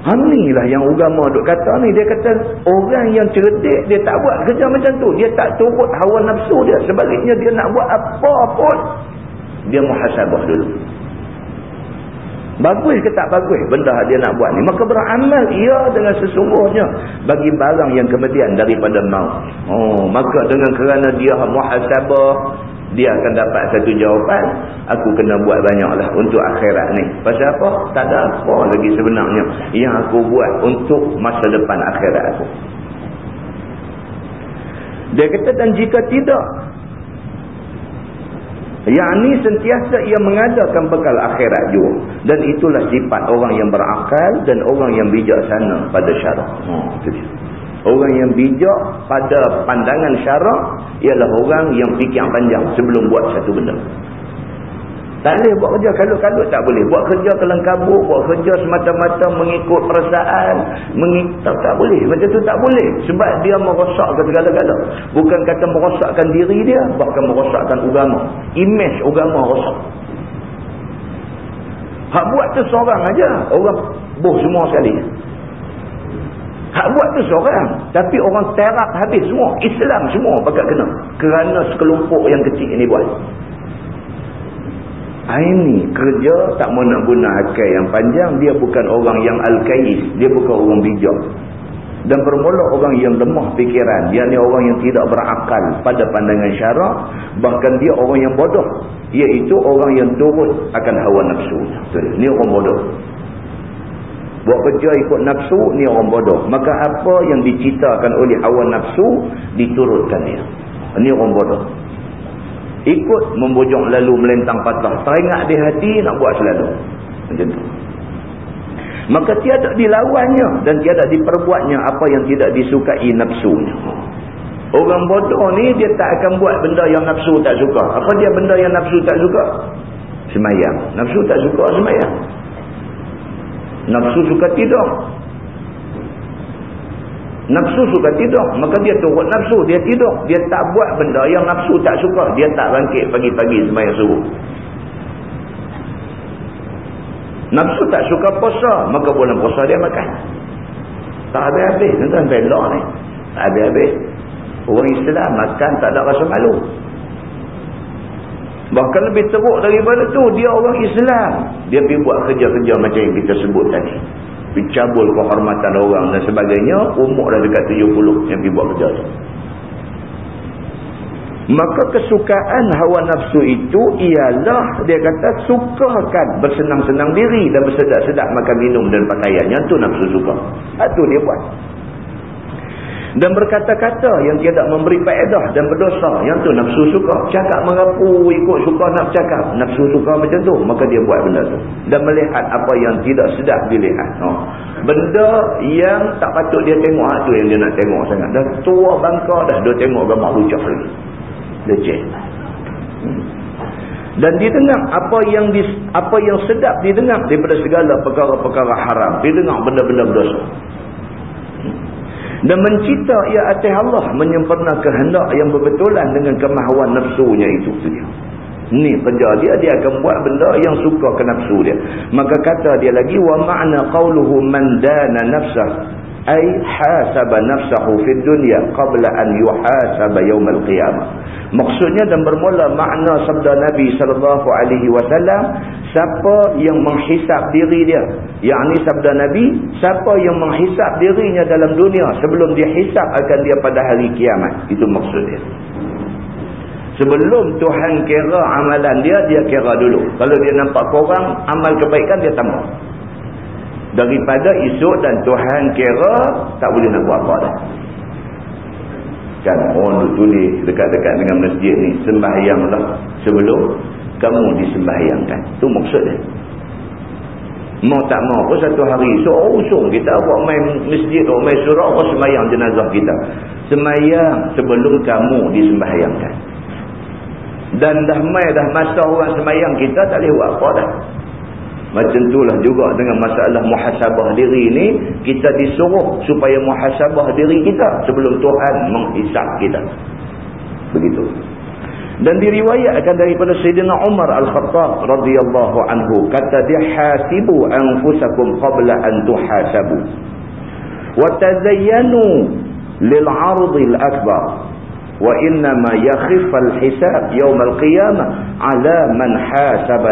Inilah yang agama duk kata ni. Dia kata orang yang cerdik dia tak buat kerja macam tu. Dia tak turut hawa nafsu dia. Sebaliknya dia nak buat apa pun. Dia muhasabah dulu. Bagus ke tak bagus benda dia nak buat ni. Maka beramal ia dengan sesungguhnya bagi barang yang kemudian daripada maut. Oh, maka dengan kerana dia muhasabah, dia akan dapat satu jawapan. Aku kena buat banyaklah untuk akhirat ni. Pasal apa? Tak ada apa lagi sebenarnya yang aku buat untuk masa depan akhirat aku. Dia kata dan jika tidak Yang ni sentiasa ia mengadakan bekal akhirat juga. Dan itulah sifat orang yang berakal dan orang yang bijaksana pada syarak. Hmm, Orang yang bijak pada pandangan syarak ialah orang yang fikir panjang sebelum buat satu benda. Tak boleh buat kerja kalut-kalut tak boleh. Buat kerja kelang kabut, buat kerja semata-mata mengikut perasaan, mengikut tak, tak boleh. Macam tu tak boleh. Sebab dia merosakkan segala-gala. Bukan kata merosakkan diri dia, bahkan merosakkan agama. Image agama rosak. Hak buat tu seorang aja, Orang boh semua sekali. Hak buat tu seorang. Tapi orang terak habis semua. Islam semua pakat kena. Kerana sekelompok yang kecil ini buat. Ini kerja tak mau nak guna akal yang panjang. Dia bukan orang yang al-kais. Dia bukan orang bijak. Dan bermula orang yang lemah fikiran. Dia ni orang yang tidak berakal pada pandangan syarak. Bahkan dia orang yang bodoh. Iaitu orang yang turut akan hawa nafsu. Ini orang bodoh. Buat kerja ikut nafsu, ni orang bodoh. Maka apa yang diciptakan oleh hawa nafsu, diturutkan dia. Ini orang bodoh. Ikut membojong lalu melentang patah. Teringat di hati nak buat selalu. Macam tu. Maka tiada dilawannya dan tiada diperbuatnya apa yang tidak disukai nafsunya. Orang bodoh ni dia tak akan buat benda yang nafsu tak suka. Apa dia benda yang nafsu tak suka? Semayang. Nafsu tak suka semayang nafsu suka tidur Nafsu suka tidur. Maka dia turut nafsu. Dia tidur. Dia tak buat benda yang nafsu tak suka. Dia tak bangkit pagi-pagi semayang suruh. Nafsu tak suka puasa. Maka bulan puasa dia makan. Tak habis-habis. Tuan-tuan belok ni. Tak habis-habis. Orang Islam makan tak ada rasa malu. Bahkan lebih teruk daripada tu. Dia orang Islam. Dia pergi buat kerja-kerja macam yang kita sebut tadi dicabul kehormatan orang dan sebagainya umur dah dekat 70 yang pergi buat kerja tu maka kesukaan hawa nafsu itu ialah dia kata sukakan bersenang-senang diri dan bersedak-sedak makan minum dan pakaian yang tu nafsu suka itu dia buat dan berkata-kata yang tidak memberi faedah dan berdosa. Yang tu nafsu suka. Cakap mengapu ikut suka nak cakap. Nafsu suka macam tu maka dia buat benda tu. Dan melihat apa yang tidak sedap dilihat. Oh. benda yang tak patut dia tengok tu yang dia nak tengok sangat. Dah tua bangka dah dia tengok gambar lucah lagi. Leceh. Hmm. dan didengar apa yang di, apa yang sedap didengar daripada segala perkara-perkara haram. Didengar benda-benda berdosa dan mencita ia atas Allah menyempurna kehendak yang berbetulan dengan kemahuan nafsunya itu dia. Ni kerja dia dia akan buat benda yang suka ke nafsu dia. Maka kata dia lagi ma'na qauluhu man dana nafsah ay hasaba nafsahu fid dunya qabla an yuhasaba yawm al-qiyamah. Maksudnya dan bermula makna sabda Nabi sallallahu alaihi wasallam siapa yang menghisap diri dia? Yakni sabda Nabi siapa yang menghisap dirinya dalam dunia sebelum dia hisap akan dia pada hari kiamat? Itu maksudnya sebelum Tuhan kira amalan dia dia kira dulu. Kalau dia nampak korang amal kebaikan dia tambah daripada esok dan Tuhan kira tak boleh nak buat apa dah. Kan orang tulis dekat-dekat dengan masjid ni sembahyanglah sebelum kamu disembahyangkan. Tu maksudnya mau tak mau pun satu hari so usung kita buat main masjid buat main surau pun sembahyang jenazah kita. Sembahyang sebelum kamu disembahyangkan. Dan dah mai dah masa orang sembahyang kita tak boleh buat apa dah macam itulah juga dengan masalah muhasabah diri ni kita disuruh supaya muhasabah diri kita sebelum Tuhan menghisap kita. Begitu. Dan diriwayatkan daripada Sayyidina Umar Al-Khattab radhiyallahu anhu kata dia hasibu anfusakum qabla an tuhasabu. Wa tazayyanu lil 'ard al-akbar. Wa inna ma yakhif al-hisab yawm al-qiyamah 'ala man hasaba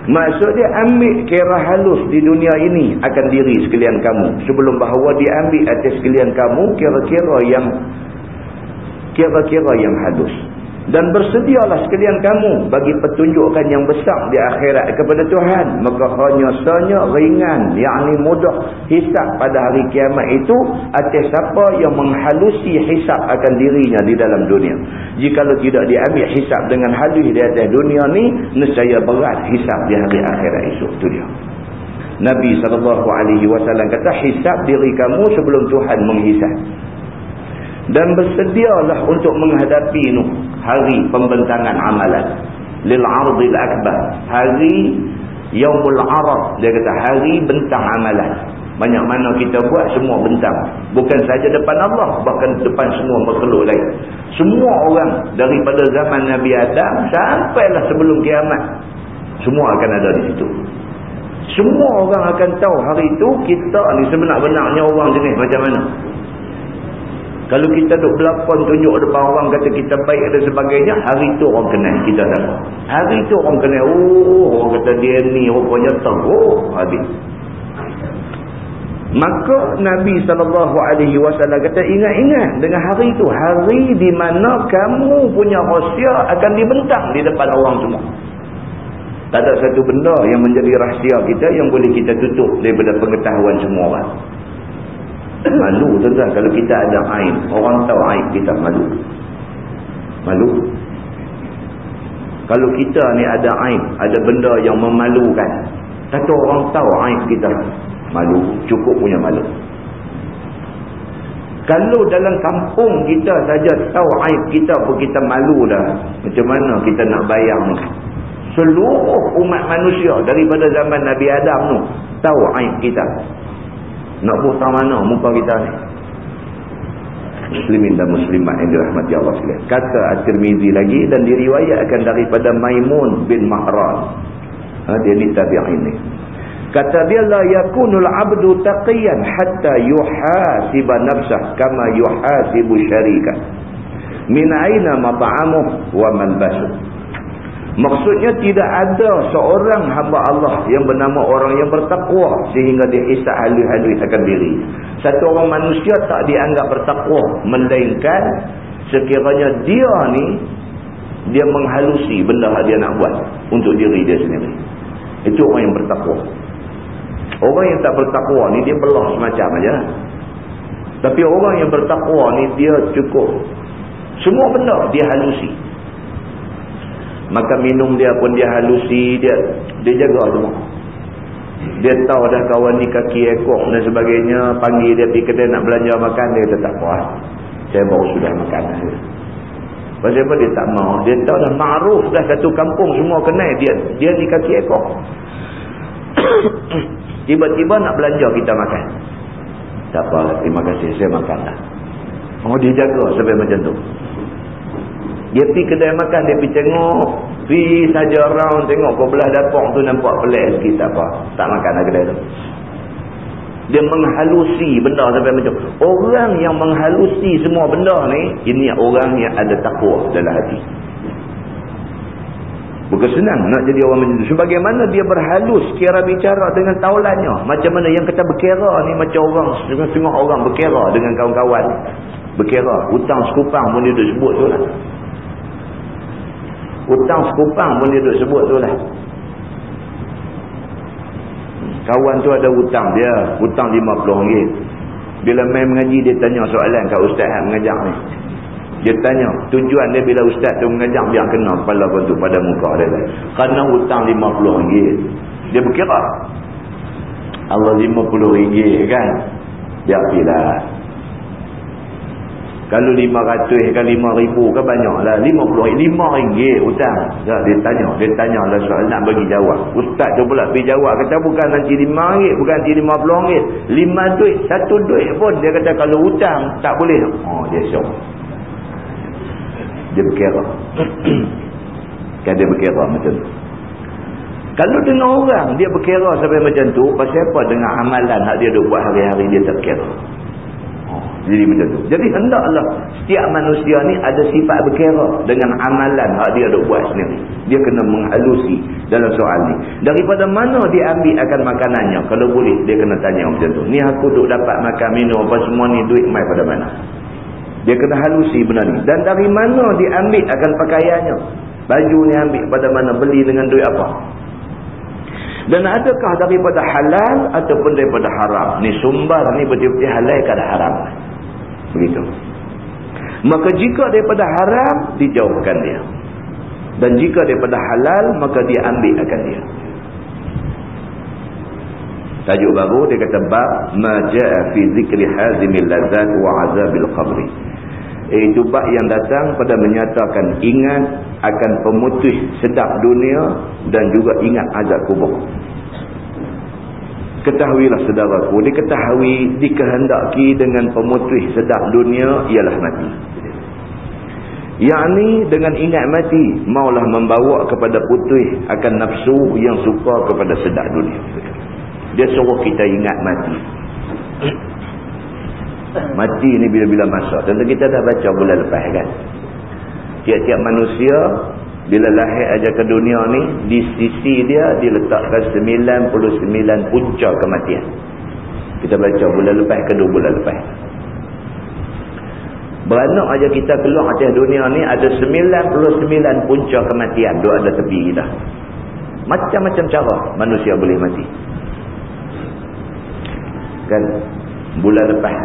Maksud dia ambil kira halus di dunia ini akan diri sekalian kamu. Sebelum bahawa diambil atas sekalian kamu kira-kira yang kira-kira yang halus dan bersedialah sekalian kamu bagi petunjukkan yang besar di akhirat kepada Tuhan. Maka hanya sanya ringan yakni mudah hisap pada hari kiamat itu atas siapa yang menghalusi hisap akan dirinya di dalam dunia. Jika tidak diambil hisap dengan halus di atas dunia ni nescaya berat hisap di hari akhirat itu dia. Nabi SAW kata hisap diri kamu sebelum Tuhan menghisap dan bersedialah untuk menghadapi nu hari pembentangan amalan. Lil ardil akbar. Hari yaumul arad. Dia kata hari bentang amalan. Banyak mana kita buat semua bentang. Bukan saja depan Allah bahkan depan semua makhluk lain. Semua orang daripada zaman Nabi Adam sampailah sebelum kiamat. Semua akan ada di situ. Semua orang akan tahu hari itu kita ni sebenar-benarnya orang jenis macam mana kalau kita duk berlakon tunjuk depan orang kata kita baik dan sebagainya, hari tu orang kenal kita dah. Hari tu orang kenal, oh orang kata dia ni rupanya teruk habis. Maka Nabi SAW kata ingat-ingat dengan hari itu. Hari di mana kamu punya rahsia akan dibentang di depan orang semua. Tak ada satu benda yang menjadi rahsia kita yang boleh kita tutup daripada pengetahuan semua orang. Malu tuan-tuan kalau kita ada aib. Orang tahu aib kita malu. Malu. Kalau kita ni ada aib, ada benda yang memalukan. Satu orang tahu aib kita. Malu. Cukup punya malu. Kalau dalam kampung kita saja tahu aib kita pun kita malu dah. Macam mana kita nak bayang ni? Seluruh umat manusia daripada zaman Nabi Adam tu tahu aib kita. Nak buta mana muka kita ni? Muslimin dan muslimat yang dirahmati Allah sekalian. Kata At-Tirmizi lagi dan diriwayatkan daripada Maimun bin Mahran. Ha, dia ni tabi'in ni. Kata dia la yakunul abdu taqiyan hatta yuhasiba nafsah kama yuhasibu syarikat. Min aina mata'amuh wa malbasuh. Maksudnya tidak ada seorang hamba Allah yang bernama orang yang bertakwa sehingga dia isap halus-halus akan diri. Satu orang manusia tak dianggap bertakwa melainkan sekiranya dia ni dia menghalusi benda yang dia nak buat untuk diri dia sendiri. Itu orang yang bertakwa. Orang yang tak bertakwa ni dia belah semacam aja. Tapi orang yang bertakwa ni dia cukup semua benda dia halusi maka minum dia pun dia halusi dia dia jaga semua. Dia tahu dah kawan ni kaki ekor dan sebagainya panggil dia pergi kedai nak belanja makan dia tak puas. Saya baru sudah makan. Pasal apa dia tak mau? Dia tahu dah ma'ruf dah satu kampung semua kenal dia. Dia ni kaki ekor tiba-tiba nak belanja kita makan. Tak apa terima kasih. Saya makan dah. Oh dia jaga sampai macam tu dia pergi kedai makan, dia pergi tengok. Pergi saja round, tengok ke belah dapur tu nampak pelik sikit. Tak apa. Tak makan lah kedai tu. Dia menghalusi benda sampai macam. Orang yang menghalusi semua benda ni, ini orang yang ada takwa dalam hati. Bukan senang nak jadi orang macam tu. Sebagaimana dia berhalus kira bicara dengan taulannya. Macam mana yang kata berkira ni macam orang, setengah orang berkira dengan kawan-kawan. Berkira. Hutang sekupang pun dia sebut tu lah. Hutang sekupang pun dia duduk sebut tu lah. Kawan tu ada hutang dia. Hutang RM50. Bila main mengaji dia tanya soalan kat ustaz yang mengajar ni. Dia tanya. Tujuan dia bila ustaz tu mengajar biar kena kepala pun tu pada muka dia. Lah. Kerana hutang RM50. Dia berkira. Allah RM50 kan. Biar pilih. Kalau lima ratus ke lima ribu ke banyak lah. Lima puluh lima ringgit hutang. Dia tanya. Dia tanya lah soal nak bagi jawab. Ustaz tu pula pergi jawab. Kata bukan nanti lima ringgit. Bukan nanti lima puluh ringgit. Lima duit. Satu duit pun. Dia kata kalau hutang tak boleh. Oh dia syok. Dia berkira. kan dia berkira macam tu. Kalau dengan orang dia berkira sampai macam tu. Pasal apa dengan amalan hak dia buat hari-hari dia tak berkira. Jadi macam tu. Jadi hendaklah setiap manusia ni ada sifat berkira dengan amalan hak dia duk buat sendiri. Dia kena menghalusi dalam soal ni. Daripada mana dia ambil akan makanannya? Kalau boleh dia kena tanya macam tu. Ni aku duk dapat makan minum apa semua ni duit mai pada mana? Dia kena halusi benda ni. Dan dari mana diambil akan pakaiannya? Baju ni ambil pada mana? Beli dengan duit apa? Dan adakah daripada halal ataupun daripada haram? Ni sumber ni betul-betul halal ke haram? Begitu. Maka jika daripada haram, dijauhkan dia. Dan jika daripada halal, maka dia ambil akan dia. Tajuk baru dia kata bab ma jaa fi zikri hazimil ladzat wa azabil qabri. Itu bab yang datang pada menyatakan ingat akan pemutus sedap dunia dan juga ingat azab kubur. Ketahuilah saudaraku, diketahui dikehendaki dengan pemutus sedap dunia ialah mati. Yang ni dengan ingat mati maulah membawa kepada putus akan nafsu yang suka kepada sedap dunia. Dia suruh kita ingat mati. Mati ni bila-bila masa. Tentu kita dah baca bulan lepas kan. Tiap-tiap manusia bila lahir aja ke dunia ni di sisi dia diletakkan 99 punca kematian. Kita baca bulan lepas ke dua bulan lepas. Beranak aja kita keluar atas dunia ni ada 99 punca kematian dua ada tepi kita. Macam-macam cara manusia boleh mati kan bulan lepas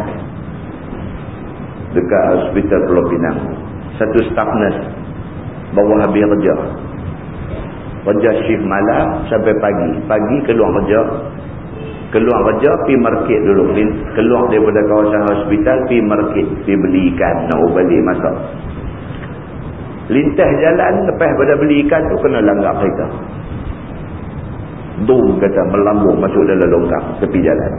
dekat hospital Pulau Pinang satu staff nurse bawa habis kerja. Kerja shift malam sampai pagi. Pagi keluar kerja. Keluar kerja pergi market dulu. Keluar daripada kawasan hospital pergi market. Pergi beli ikan nak balik masak lintas jalan lepas pada beli ikan tu kena langgar kereta. Dum kata melambung masuk dalam longkang tepi jalan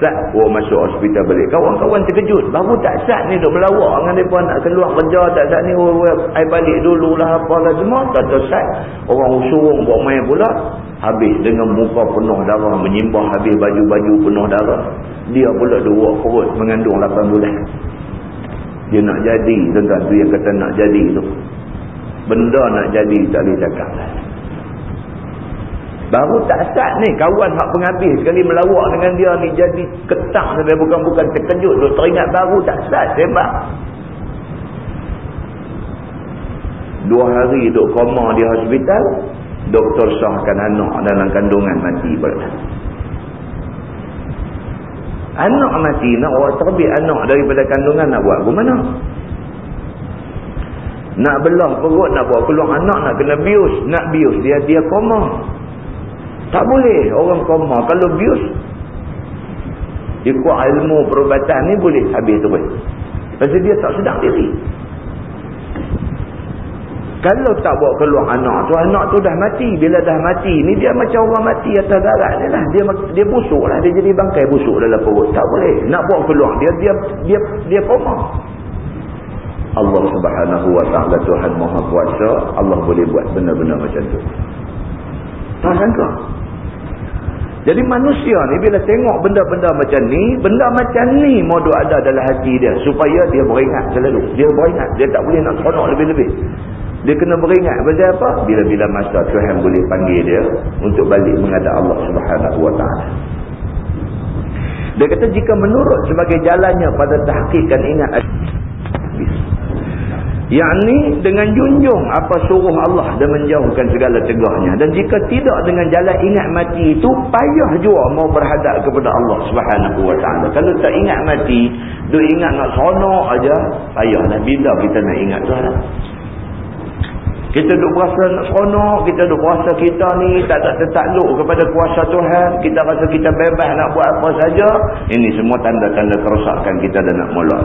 sat oh masuk hospital balik. Kawan-kawan terkejut. Baru tak sat ni duk melawak. Dengan mereka nak keluar kerja tak sat ni oh, ai balik dulu lah apalah semua. Tak sat. Orang usurung buat main pula. Habis dengan muka penuh darah menyimbah habis baju-baju penuh darah. Dia pula dua perut mengandung 8 bulan. Dia nak jadi tuan-tuan tu yang kata nak jadi tu. Benda nak jadi tak boleh cakap Baru tak sat ni kawan hak penghabis sekali melawak dengan dia ni jadi ketak sampai bukan-bukan terkejut tu teringat baru tak sat tembak. Dua hari duduk koma di hospital, doktor sahkan anak dalam kandungan mati pula. Anak mati nak awak terbit anak daripada kandungan nak buat bagaimana? Nak belah perut nak buat keluar anak nak kena bius, nak bius dia dia koma. Tak boleh orang koma. Kalau bius, ikut ilmu perubatan ni boleh habis terus. Pasal dia tak sedang diri. Kalau tak bawa keluar anak tu, anak tu dah mati. Bila dah mati, ni dia macam orang mati atas darat ni lah. Dia, dia busuk lah. Dia jadi bangkai busuk dalam perut. Tak boleh. Nak bawa keluar, dia dia dia dia koma. Allah subhanahu wa ta'ala Tuhan maha kuasa. Allah boleh buat benar-benar macam tu. Tak sangka. Jadi manusia ni bila tengok benda-benda macam ni, benda macam ni modu ada dalam hati dia. Supaya dia beringat selalu. Dia beringat. Dia tak boleh nak seronok lebih-lebih. Dia kena beringat. Pasal apa? Bila-bila masa Tuhan boleh panggil dia untuk balik menghadap Allah subhanahu ta'ala. Dia kata jika menurut sebagai jalannya pada tahkikkan ingat yang ni dengan junjung apa suruh Allah dan menjauhkan segala tegahnya. Dan jika tidak dengan jalan ingat mati itu, payah jua mau berhadap kepada Allah subhanahu wa ta'ala. Kalau tak ingat mati, duk ingat nak sonok aja, payahlah bila kita nak ingat Tuhan. Kita duk berasa nak seronok, kita duk berasa kita ni tak tak tertakluk kepada kuasa Tuhan, kita rasa kita bebas nak buat apa saja, ini semua tanda-tanda kerosakan kita dan nak mulai.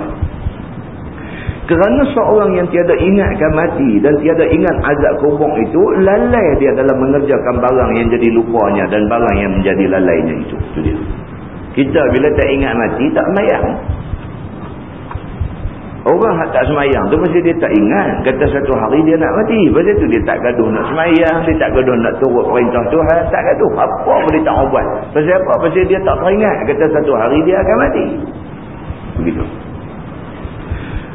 Kerana seorang yang tiada ingatkan mati dan tiada ingat azab kubur itu, lalai dia dalam mengerjakan barang yang jadi lupanya dan barang yang menjadi lalainya itu. Itu dia. Kita bila tak ingat mati, tak semayang. Orang tak semayang tu mesti dia tak ingat. Kata satu hari dia nak mati. Lepas itu dia tak gaduh nak semayang. Dia tak gaduh nak turut perintah Tuhan. Tak gaduh. Apa dia tak buat. Pasal apa? Pasal dia tak teringat. Kata satu hari dia akan mati. Begitu.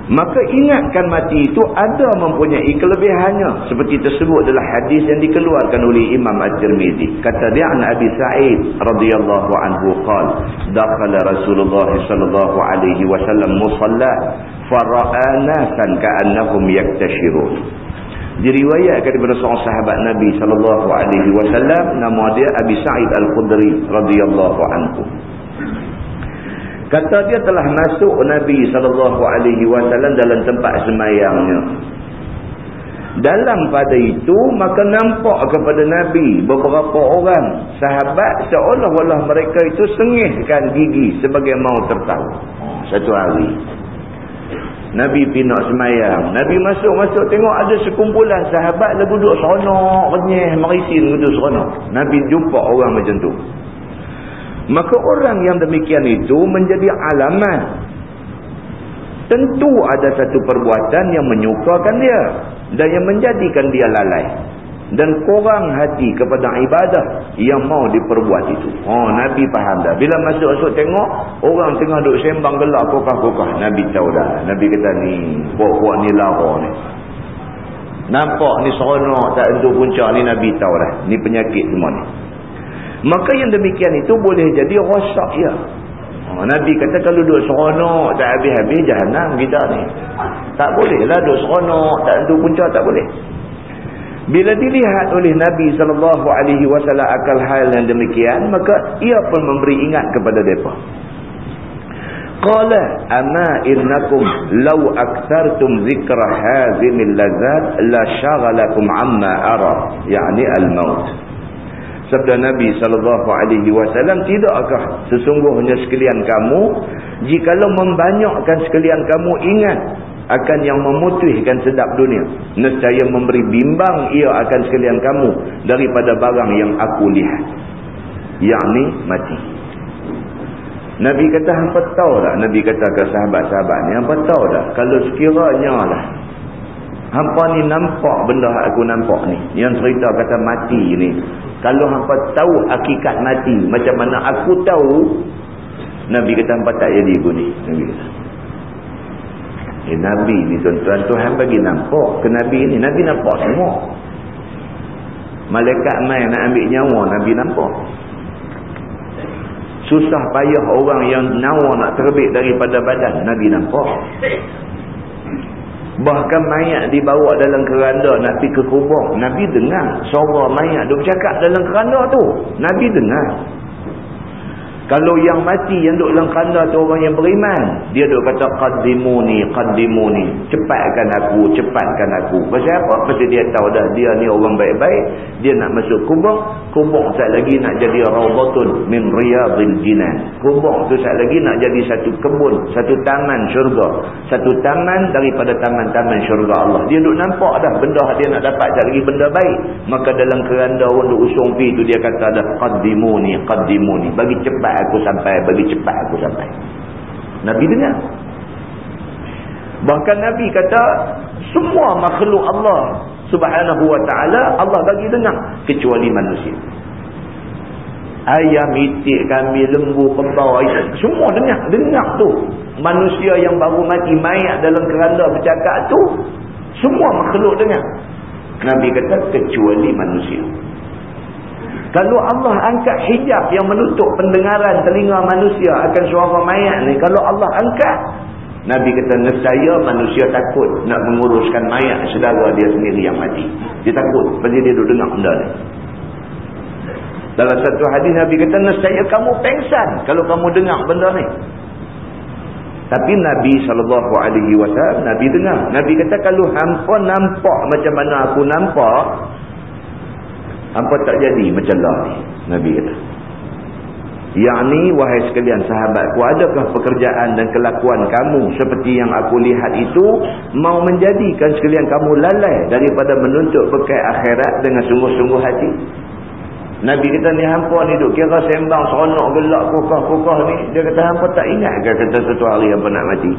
Maka ingatkan mati itu ada mempunyai kelebihannya. Seperti tersebut adalah hadis yang dikeluarkan oleh Imam Al-Tirmidhi. Kata dia an Abi Sa'id radhiyallahu anhu qal, "Dakhala Rasulullah sallallahu alaihi wasallam musalla fara'a nasan ka'annahum yaktashirun." Diriwayatkan daripada seorang sahabat Nabi sallallahu alaihi wasallam nama dia Abi Sa'id Al-Khudri radhiyallahu anhu. Kata dia telah masuk Nabi SAW dalam tempat semayangnya. Dalam pada itu, maka nampak kepada Nabi beberapa orang sahabat seolah-olah mereka itu sengihkan gigi sebagai mau tertahu. Satu hari. Nabi pinak semayang. Nabi masuk-masuk tengok ada sekumpulan sahabat lagu duduk seronok, renyeh, marisin duduk seronok. Nabi jumpa orang macam tu. Maka orang yang demikian itu menjadi alamat. Tentu ada satu perbuatan yang menyukakan dia. Dan yang menjadikan dia lalai. Dan kurang hati kepada ibadah yang mau diperbuat itu. Oh Nabi faham dah. Bila masuk-masuk tengok. Orang tengah duduk sembang gelap kokah-kokah. Nabi tahu dah. Nabi kata ni. Puak-puak ni lara ni. Nampak ni seronok tak tentu punca ni Nabi tahu dah. Ni penyakit semua ni. Maka yang demikian itu boleh jadi rosak ya. Oh, Nabi kata kalau duduk seronok tak habis-habis jahanam kita ni. Tak boleh lah duduk seronok tak tentu punca tak boleh. Bila dilihat oleh Nabi SAW akal hal yang demikian maka ia pun memberi ingat kepada mereka. Qala ama innakum law akthartum zikra hazimil lazat la shaghalakum amma ara yani al-maut sabda Nabi sallallahu alaihi wasallam tidakkah sesungguhnya sekalian kamu? Jikalau membanyakkan sekalian kamu ingat akan yang memutihkan sedap dunia. Nescaya memberi bimbang ia akan sekalian kamu daripada barang yang aku lihat. Yakni mati. Nabi kata hampa tahu tak? Nabi kata ke sahabat-sahabat ni hampa tahu tak? Kalau sekiranya lah hampa ni nampak benda aku nampak ni. Yang cerita kata mati ni. Kalau hampa tahu hakikat mati macam mana aku tahu Nabi kata hampa tak jadi aku ni. Nabi kata. Eh Nabi ni tuan-tuan Tuhan bagi nampak ke Nabi ni. Nabi nampak semua. Malaikat main nak ambil nyawa Nabi nampak. Susah payah orang yang nyawa nak terbit daripada badan Nabi nampak Bahkan mayat dibawa dalam keranda pergi ke kubur. Nabi dengar suara mayat duk bercakap dalam keranda tu. Nabi dengar. Kalau yang mati yang duduk dalam kanda tu orang yang beriman. Dia duduk kata qaddimuni, qaddimuni. Cepatkan aku, cepatkan aku. Pasal apa? Pasal dia tahu dah dia ni orang baik-baik. Dia nak masuk kubur. Kubur tak lagi nak jadi rawbatun min riyadil jinan. Kubur tu tak lagi nak jadi satu kebun, satu taman syurga. Satu taman daripada taman-taman syurga Allah. Dia duduk nampak dah benda dia nak dapat tak lagi benda baik. Maka dalam keranda orang duduk usung pi tu dia kata dah qaddimuni, qaddimuni. Bagi cepat aku sampai, bagi cepat aku sampai. Nabi dengar. Bahkan Nabi kata, semua makhluk Allah subhanahu wa ta'ala, Allah bagi dengar. Kecuali manusia. Ayam, itik, kambing, lembu, kembau, semua dengar. Dengar tu. Manusia yang baru mati mayat dalam keranda bercakap tu, semua makhluk dengar. Nabi kata, kecuali manusia. Kalau Allah angkat hijab yang menutup pendengaran telinga manusia akan suara mayat ni. Kalau Allah angkat. Nabi kata nescaya manusia takut nak menguruskan mayat saudara dia sendiri yang mati. Dia takut. Pasal dia duduk dengar benda ni. Dalam satu hadis Nabi kata nescaya kamu pengsan kalau kamu dengar benda ni. Tapi Nabi SAW, Nabi dengar. Nabi kata kalau hampa nampak macam mana aku nampak, Hampa tak jadi macam lah ni. Nabi kata. Yang ni wahai sekalian sahabatku. Adakah pekerjaan dan kelakuan kamu seperti yang aku lihat itu. Mau menjadikan sekalian kamu lalai daripada menuntut bekal akhirat dengan sungguh-sungguh hati. Nabi kata ni hampa ni duk kira sembang seronok gelak kukah-kukah ni. Dia kata hampa tak ingat ke kata satu hari hampa nak mati.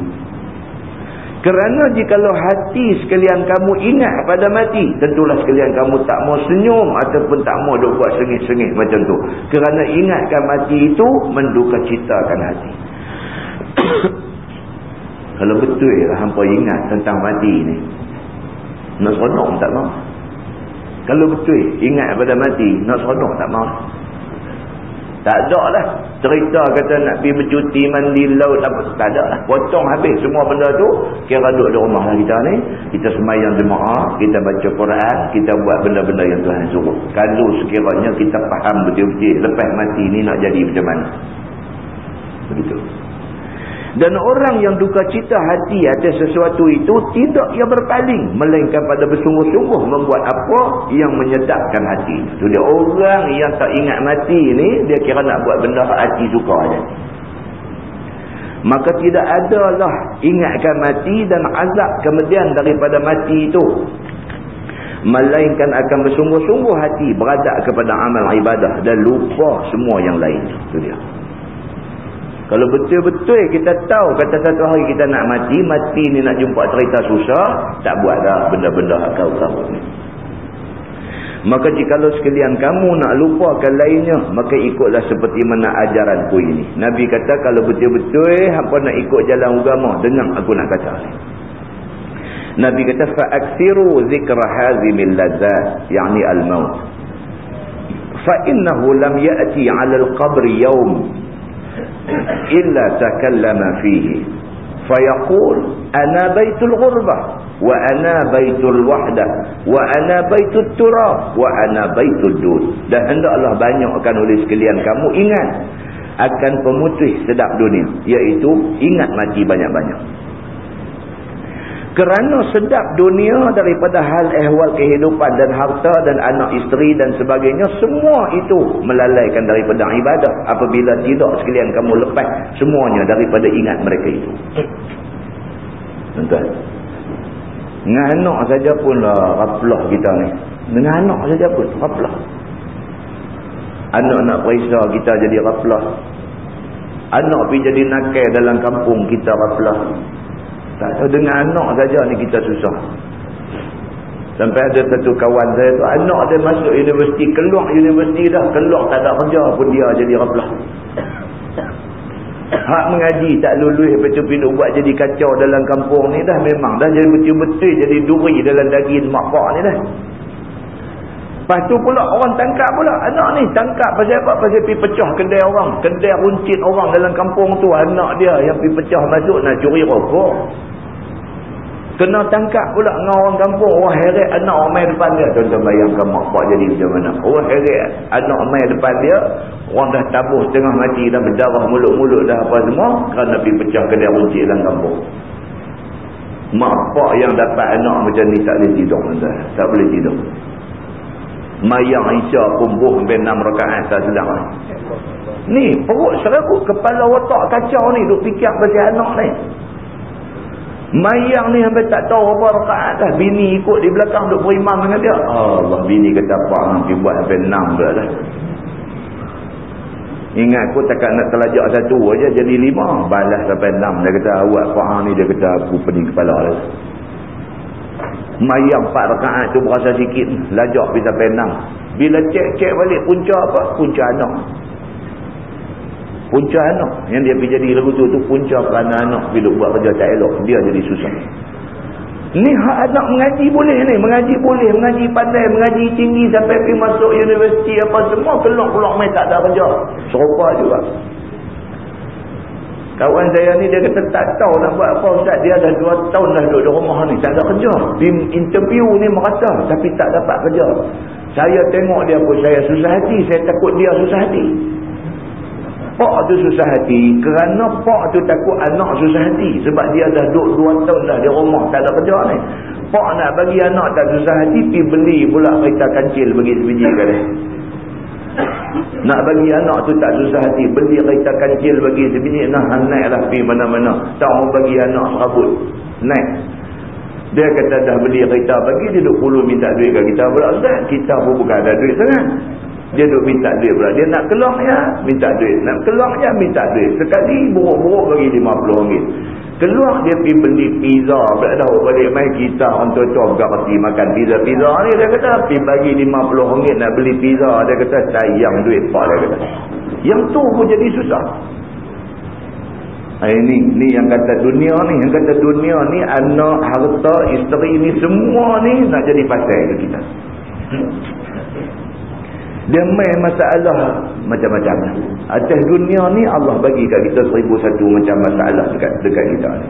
Kerana jikalau hati sekalian kamu ingat pada mati, tentulah sekalian kamu tak mau senyum ataupun tak mau duk buat sengih-sengih macam tu. Kerana ingatkan mati itu menduka citakan hati. Kalau betul lah hampa ingat tentang mati ni. Nak seronok tak mau. Kalau betul ingat pada mati, nak seronok tak mau. Tak ada lah. Cerita kata nak pergi bercuti mandi laut apa. Tak ada lah. Potong habis semua benda tu. Kira duduk di rumah lah kita ni. Kita semayang jemaah. Kita baca Quran. Kita buat benda-benda yang Tuhan suruh. Kalau sekiranya kita faham betul-betul. Lepas mati ni nak jadi macam mana. Begitu. Dan orang yang duka cita hati atas sesuatu itu tidak ia berpaling. Melainkan pada bersungguh-sungguh membuat apa yang menyedapkan hati. Itu dia orang yang tak ingat mati ni, dia kira nak buat benda hati suka aja. Maka tidak adalah ingatkan mati dan azab kemudian daripada mati itu. Melainkan akan bersungguh-sungguh hati beradak kepada amal ibadah dan lupa semua yang lain. Itu dia. Kalau betul-betul kita tahu kata satu hari kita nak mati, mati ni nak jumpa cerita susah, tak buat dah benda-benda kau-kau ni. Maka jikalau sekalian kamu nak lupakan lainnya, maka ikutlah seperti mana ajaranku ini. Nabi kata kalau betul-betul hampa nak ikut jalan agama, dengar aku nak kata ni. Nabi kata fa'aksiru zikra hazimil ladzat, yakni al-maut. Fa innahu lam ya'ti 'ala al-qabri yawm illa takallama fihi. Fayaqul ana baitul ghurbah wa ana baitul wahdah wa ana baitul turab wa ana baitul dud dan hendaklah banyakkan oleh sekalian kamu ingat akan pemutih sedap dunia iaitu ingat mati banyak-banyak kerana sedap dunia daripada hal ehwal kehidupan dan harta dan anak isteri dan sebagainya, semua itu melalaikan daripada ibadah. Apabila tidak sekalian kamu lepas semuanya daripada ingat mereka itu. Tuan-tuan. Dengan anak saja pun lah raplah kita ni. Dengan anak saja pun raplah. Anak nak periksa kita jadi raplah. Anak pergi jadi nakal dalam kampung kita raplah. Tak tahu dengan anak saja ni kita susah. Sampai ada satu kawan saya tu, anak dia masuk universiti, keluar universiti dah, keluar tak ada kerja pun dia jadi raplah. Hak mengaji tak lulus betul-betul buat jadi kacau dalam kampung ni dah memang dah jadi betul-betul jadi duri dalam daging mak pak ni dah. Lepas tu pula orang tangkap pula anak ni tangkap pasal apa? Pasal pergi pecah kedai orang. Kedai runcit orang dalam kampung tu anak dia yang pergi pecah masuk nak curi rokok. Kena tangkap pula dengan orang kampung. Orang heret anak orang main depan dia. Tuan-tuan bayangkan mak pak jadi macam mana. Orang heret anak main depan dia. Orang dah tabuh setengah mati. Dah berdarah mulut-mulut dah apa semua. Kerana pergi pecah kedai runcit dalam kampung. Mak pak yang dapat anak macam ni tak boleh tidur. Tak boleh tidur mayang isya kumbuh sampai enam rakaat tak sedang. Ni perut serabut kepala otak kacau ni duk fikir pasal anak ni. Mayang ni sampai tak tahu apa rakaat dah. Bini ikut di belakang duk berimam dengan dia. Allah bini kata apa nanti buat sampai enam pula dah. Ingat aku takkan nak telajak satu aja jadi lima. Balas sampai enam. Dia kata awak apa ni dia kata aku pening kepala dah mayang empat rakaat tu berasa sikit. Lajak bisa penang. Bila cek-cek balik punca apa? Punca anak. Punca anak. Yang dia pergi jadi lagu tu tu punca kerana anak. Bila buat kerja tak elok dia jadi susah. Ni hak anak mengaji boleh ni. Mengaji boleh. Mengaji pandai. Mengaji tinggi sampai pergi masuk universiti apa semua keluar-keluar main tak ada kerja. Serupa juga Kawan saya ni dia kata tak tahu nak buat apa Ustaz. Dia dah dua tahun dah duduk di rumah ni. Tak ada kerja. Di interview ni merata tapi tak dapat kerja. Saya tengok dia pun saya susah hati. Saya takut dia susah hati. Pak tu susah hati kerana pak tu takut anak susah hati. Sebab dia dah duduk dua tahun dah di rumah tak ada kerja ni. Pak nak bagi anak tak susah hati pergi beli pula kereta kancil bagi sebiji kali. Nak bagi anak tu tak susah hati. Beli kereta kancil bagi sebini. Nah, naik lah pergi mana-mana. Tak mau bagi anak serabut. Naik. Dia kata dah beli kereta bagi. Dia duk puluh minta duit ke kita pula. Ustaz, kita pun bukan ada duit sangat. Dia duk minta duit pula. Dia nak keluar ya, minta duit. Nak keluar ya, minta duit. Sekali buruk-buruk bagi RM50. Keluar dia pergi beli pizza. Dah balik main kita orang tua-tua bukan reti makan pizza-pizza ni. Dia kata pergi bagi RM50 nak beli pizza. Dia kata sayang duit pak dia kata. Yang tu pun jadi susah. Ini ni yang kata dunia ni. Yang kata dunia ni anak, harta, isteri ni semua ni nak jadi pasal ke kita. Dia main masalah macam-macam. Atas dunia ni Allah bagi kat kita seribu satu macam masalah dekat, dekat kita ni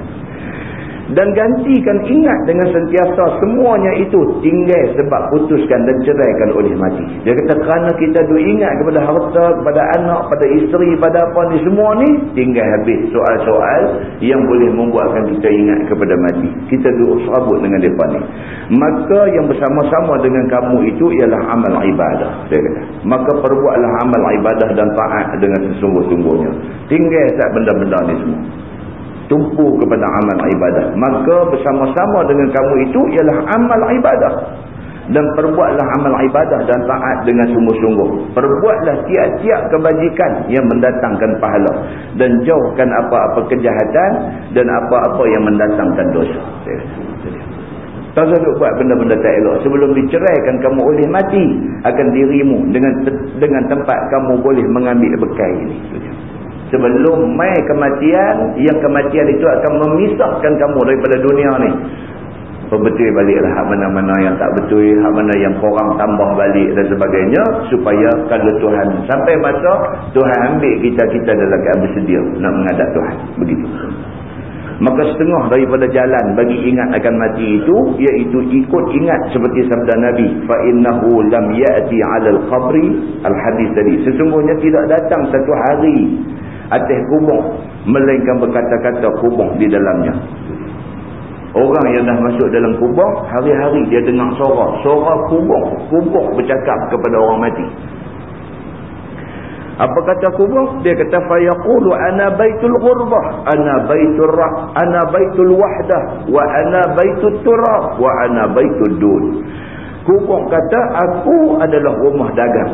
dan gantikan ingat dengan sentiasa semuanya itu tinggal sebab putuskan dan ceraikan oleh mati. Dia kata kerana kita duk ingat kepada harta, kepada anak, pada isteri, pada apa ni semua ni tinggal habis soal-soal yang boleh membuatkan kita ingat kepada mati. Kita duk serabut dengan mereka ni. Maka yang bersama-sama dengan kamu itu ialah amal ibadah. Dia kata. Maka perbuatlah amal ibadah dan taat dengan sesungguh-sungguhnya. Tinggal tak benda-benda ni semua tumpu kepada amal ibadah. Maka bersama-sama dengan kamu itu ialah amal ibadah. Dan perbuatlah amal ibadah dan taat dengan sungguh-sungguh. Perbuatlah tiap-tiap kebajikan yang mendatangkan pahala. Dan jauhkan apa-apa kejahatan dan apa-apa yang mendatangkan dosa. Tak usah buat benda-benda tak elok. Sebelum diceraikan kamu oleh mati akan dirimu dengan dengan tempat kamu boleh mengambil bekal ini sebelum mai kematian yang kematian itu akan memisahkan kamu daripada dunia ni. Perbetul baliklah hak mana-mana yang tak betul hak mana yang korang tambah balik dan sebagainya supaya kalau Tuhan sampai masa Tuhan ambil kita-kita dalam keadaan bersedia nak menghadap Tuhan. Begitu. Maka setengah daripada jalan bagi ingat akan mati itu iaitu ikut ingat seperti sabda Nabi fa innahu lam ya'ti 'ala al-qabri al-hadis tadi sesungguhnya tidak datang satu hari atas kubur melainkan berkata-kata kubur di dalamnya. Orang yang dah masuk dalam kubur hari-hari dia dengar suara. Suara kubur kubur bercakap kepada orang mati. Apa kata kubur? Dia kata fayaqulu ana baitul ghurbah ana baitul rah ana baitul wahdah wa ana baitul turab wa ana baitul dun. Kubur kata aku adalah rumah dagang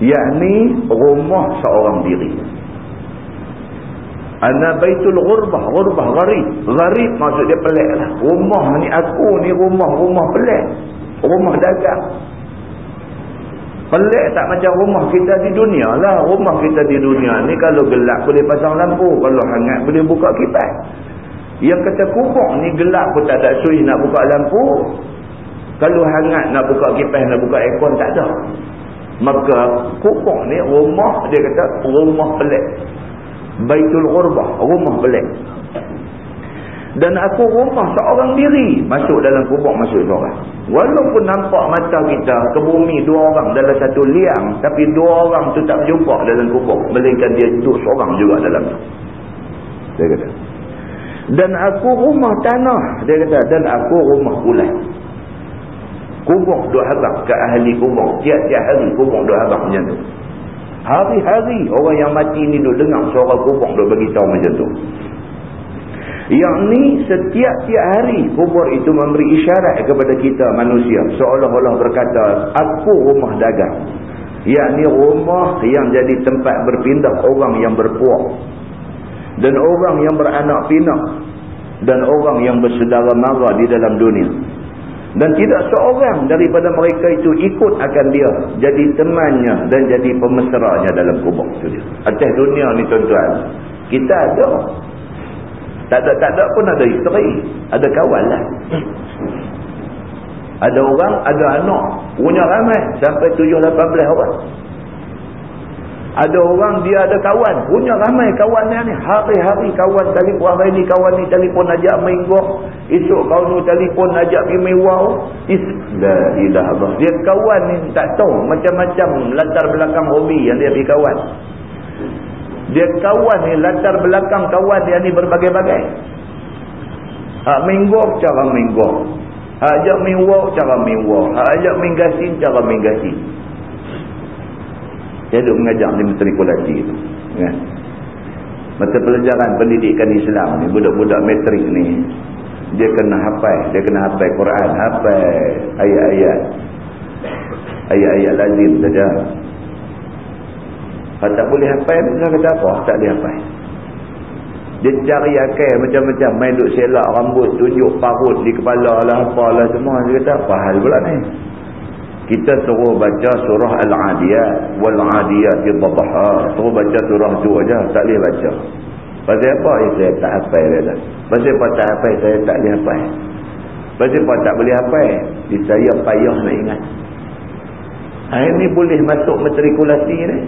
yakni rumah seorang diri Ana baitul ghurbah, ghurbah gharib. Gharib maksud dia pelik lah. Rumah ni aku ni rumah-rumah pelik. Rumah dagang. Pelik tak macam rumah kita di dunia lah. Rumah kita di dunia ni kalau gelap boleh pasang lampu. Kalau hangat boleh buka kipas. Yang kata kubur ni gelap pun tak ada sui nak buka lampu. Kalau hangat nak buka kipas, nak buka aircon tak ada. Maka kubur ni rumah dia kata rumah pelik. Baitul Ghurbah, rumah belik. Dan aku rumah seorang diri masuk dalam kubur masuk seorang. Walaupun nampak mata kita ke bumi dua orang dalam satu liang. Tapi dua orang tu tak berjumpa dalam kubur. Melainkan dia duduk seorang juga dalam tu. Dia kata. Dan aku rumah tanah. Dia kata. Dan aku rumah ulat. Kubur dua habang ke ahli kubur. Tiap-tiap hari kubur dua habang macam tu. Hari-hari orang yang mati ni duk dengar suara kubur duk beritahu macam tu. Yang ni setiap-tiap hari kubur itu memberi isyarat kepada kita manusia. Seolah-olah berkata, aku rumah dagang. Yang ni rumah yang jadi tempat berpindah orang yang berpuak. Dan orang yang beranak pinak. Dan orang yang bersedara mara di dalam dunia. Dan tidak seorang daripada mereka itu ikut akan dia. Jadi temannya dan jadi pemesranya dalam kubur itu dia. Atas dunia ni tuan-tuan. Kita ada. Tak ada, tak ada pun ada isteri. Ada kawan lah. Ada orang, ada anak. Punya ramai. Sampai tujuh lapan belas orang. Ada orang dia ada kawan. Punya ramai kawan dia ni. Hari-hari kawan telefon. Hari ni kawan ni telefon ajak main gok. Esok kawan ni telefon ajak pergi main wow. La ilah Allah. Dia kawan ni tak tahu. Macam-macam latar belakang hobi yang dia pergi kawan. Dia kawan ni latar belakang kawan dia ni berbagai-bagai. Hak main gok cara main gok. Hak ajak main wow cara main wow. Hak ajak main gasin cara main gasin. Saya duduk mengajar di matrikulasi itu. Ya. Mata pelajaran pendidikan Islam ni, budak-budak metrik ni, dia kena hafal, dia kena hafal Quran, hafal ayat-ayat. Ayat-ayat lazim saja. Kalau tak boleh hafal, dia kata apa? Tak boleh hafal. Dia cari akal macam-macam, main duduk selak rambut, tunjuk parut di kepala lah, apalah semua. Dia kata, apa hal pula ni? Kita suruh baca surah Al-Adiyat wal-Adiyat di Dhabaha suruh baca surah tu aja tak boleh baca Pasal apa? Eh, saya tak hafal dia dah. Pasal apa tak hafal? Saya tak boleh hafal. Pasal apa tak boleh hafal? Di saya payah nak ingat. Ni boleh masuk matrikulasi ni.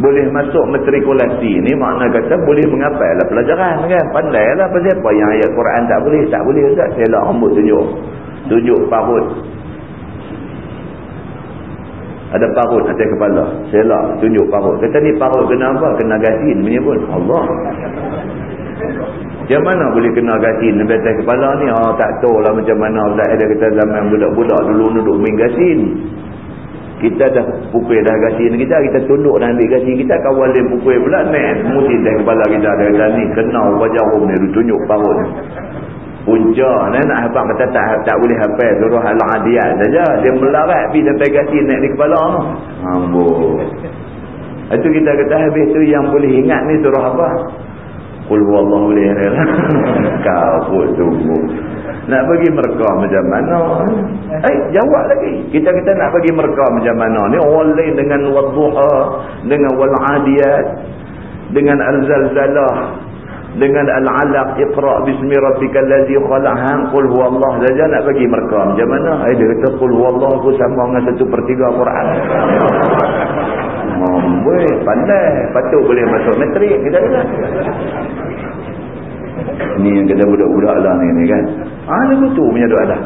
Boleh masuk matrikulasi ni makna kata boleh menghafal lah pelajaran kan. Pandai lah pasal apa yang ayat Quran tak boleh. Tak boleh Ustaz. Saya lah rambut tunjuk. Tunjuk parut. Ada parut atas kepala. Selak tunjuk parut. Kata ni parut kena apa? Kena gasin punya pun. Allah. Macam mana boleh kena gasin di atas kepala ni? Oh, tak tahu lah macam mana. Ada kata zaman budak-budak dulu duduk main gasin. Kita dah pukul dah gasin kita. Kita tunduk dan ambil gasin kita. Kawal dia pukul pula. Musim atas kepala kita. Dia kata ni kena wajah rum ni. Dia tunjuk parut ni punca. Ni nak habang kata tak tak boleh hafal surah al-adiyat saja. Dia melarat pergi sampai gasi naik di kepala. Ambo itu kita kata habis tu yang boleh ingat ni surah apa? Huwallahu boleh kau pun tunggu nak bagi mereka macam mana? Eh jawab lagi. Kita kita nak bagi mereka macam mana ni? Orang lain dengan wadduha dengan wal adiyat dengan al-zalzalah dengan al-alaq iqra bismi rabbikal ladzi khalaq. Hang qul huwallah saja nak bagi mereka. Macam mana? Ai dia kata qul huwallah aku sama dengan satu per tiga Quran. Mamboy, pandai. Patut boleh masuk metrik kita kata ni yang kata budak-budak lah ni, ni kan? Ah lagu tu punya doa dah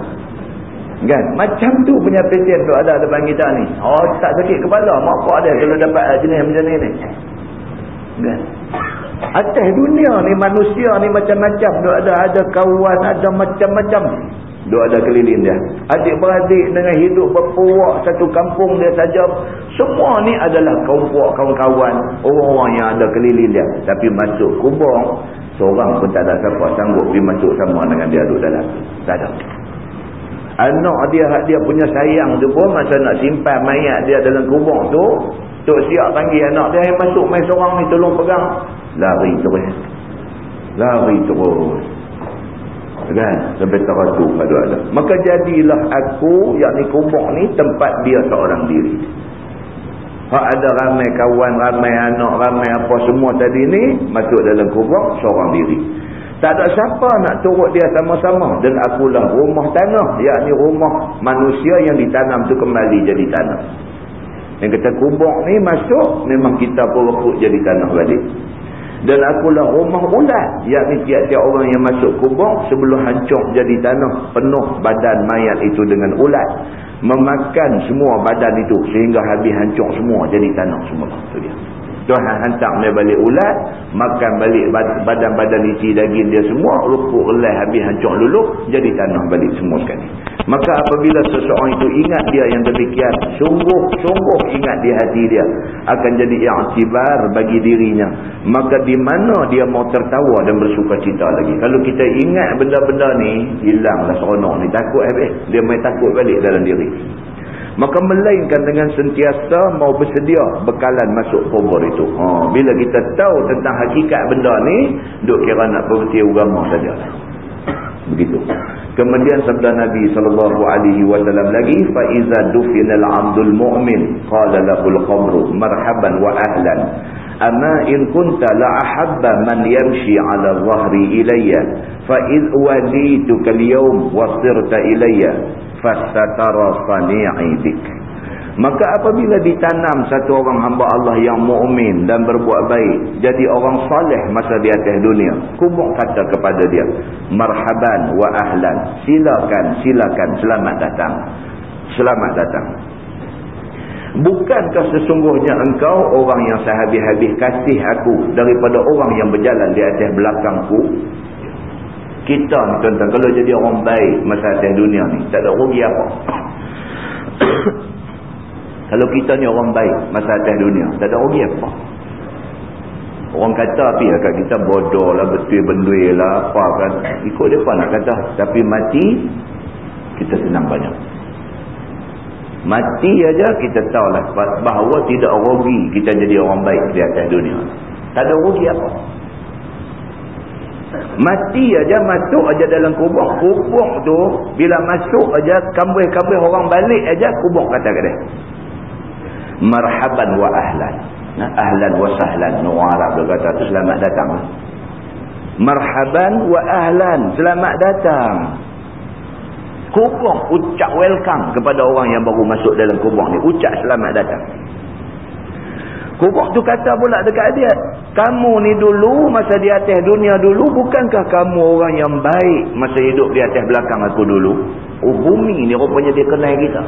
kan? Macam tu punya pesen doa ada depan kita ni? Oh tak sakit kepala. Mak kau ada kalau dapat jenis macam ni ni. Kan Atas dunia ni manusia ni macam-macam. Dia ada ada kawan, ada macam-macam. Dia ada keliling dia. Adik-beradik dengan hidup berpuak satu kampung dia saja. Semua ni adalah kaum puak, kawan-kawan. Orang-orang yang ada keliling dia. Tapi masuk kubur, seorang pun tak ada siapa sanggup pergi masuk sama dengan dia duduk dalam. Tak ada. Anak dia, dia punya sayang tu pun masa nak simpan mayat dia dalam kubur tu, Tok siap panggil anak dia yang masuk main seorang ni tolong pegang. Lari terus. Lari terus. Kan? Sampai teratur pada ada. Maka jadilah aku, yakni kubur ni tempat dia seorang diri. Hak ada ramai kawan, ramai anak, ramai apa semua tadi ni masuk dalam kubur seorang diri. Tak ada siapa nak turut dia sama-sama. Dan akulah rumah tanah. Yakni rumah manusia yang ditanam tu kembali jadi tanah. Yang kata kubur ni masuk, memang kita pun rekut jadi tanah balik. Dan akulah rumah ulat. Yakni tiap-tiap orang yang masuk kubur sebelum hancur jadi tanah. Penuh badan mayat itu dengan ulat. Memakan semua badan itu sehingga habis hancur semua jadi tanah semua. Itu dia. Tuhan hantar dia balik ulat, makan balik badan-badan isi daging dia semua, rupuk relai habis hancur luluh, jadi tanah balik semua sekali. Maka apabila seseorang itu ingat dia yang demikian, sungguh-sungguh ingat di hati dia, akan jadi i'tibar bagi dirinya. Maka di mana dia mau tertawa dan bersuka cita lagi. Kalau kita ingat benda-benda ni, hilanglah seronok ni. Takut habis. Dia main takut balik dalam diri maka melainkan dengan sentiasa mau bersedia bekalan masuk kubur itu. Ha, bila kita tahu tentang hakikat benda ni duk kira nak berhenti agama saja begitu kemudian sabda Nabi SAW lagi fa iza dufinal abdul mu'min qala lahul khamru marhaban wa ahlan ama in kunta la ahabba man yamshi ala dhahri ilayya fa iz wadituka al-yawm wa sirta ilayya fasatara sani'i bik maka apabila ditanam satu orang hamba Allah yang mukmin dan berbuat baik jadi orang soleh masa di atas dunia kubur kata kepada dia marhaban wa ahlan. Silakan silakan. Selamat datang. Selamat datang. Bukankah sesungguhnya engkau orang yang sehabis-habis kasih aku daripada orang yang berjalan di atas belakangku? Kita ni tuan-tuan kalau jadi orang baik masa atas dunia ni tak ada rugi apa kalau kita ni orang baik masa atas dunia tak ada rugi apa? Orang kata api lah kat kita bodoh lah betul bendui lah apa kan? Ikut dia apa nak kata tapi mati kita senang banyak. Mati aja kita tahu lah bahawa tidak rugi kita jadi orang baik di atas dunia. Tak ada rugi apa. Mati aja masuk aja dalam kubur. Kubur tu bila masuk aja kambuh-kambuh orang balik aja kubur kata dia. Marhaban wa ahlan. Nah, ahlan wa sahlan. Orang Arab dia kata tu selamat datang. Marhaban wa ahlan. Selamat datang. Kubur ucap welcome kepada orang yang baru masuk dalam kubur ni. Ucap selamat datang. Kubur tu kata pula dekat dia. Kamu ni dulu masa di atas dunia dulu. Bukankah kamu orang yang baik masa hidup di atas belakang aku dulu? Oh bumi ni rupanya dia kenal kita.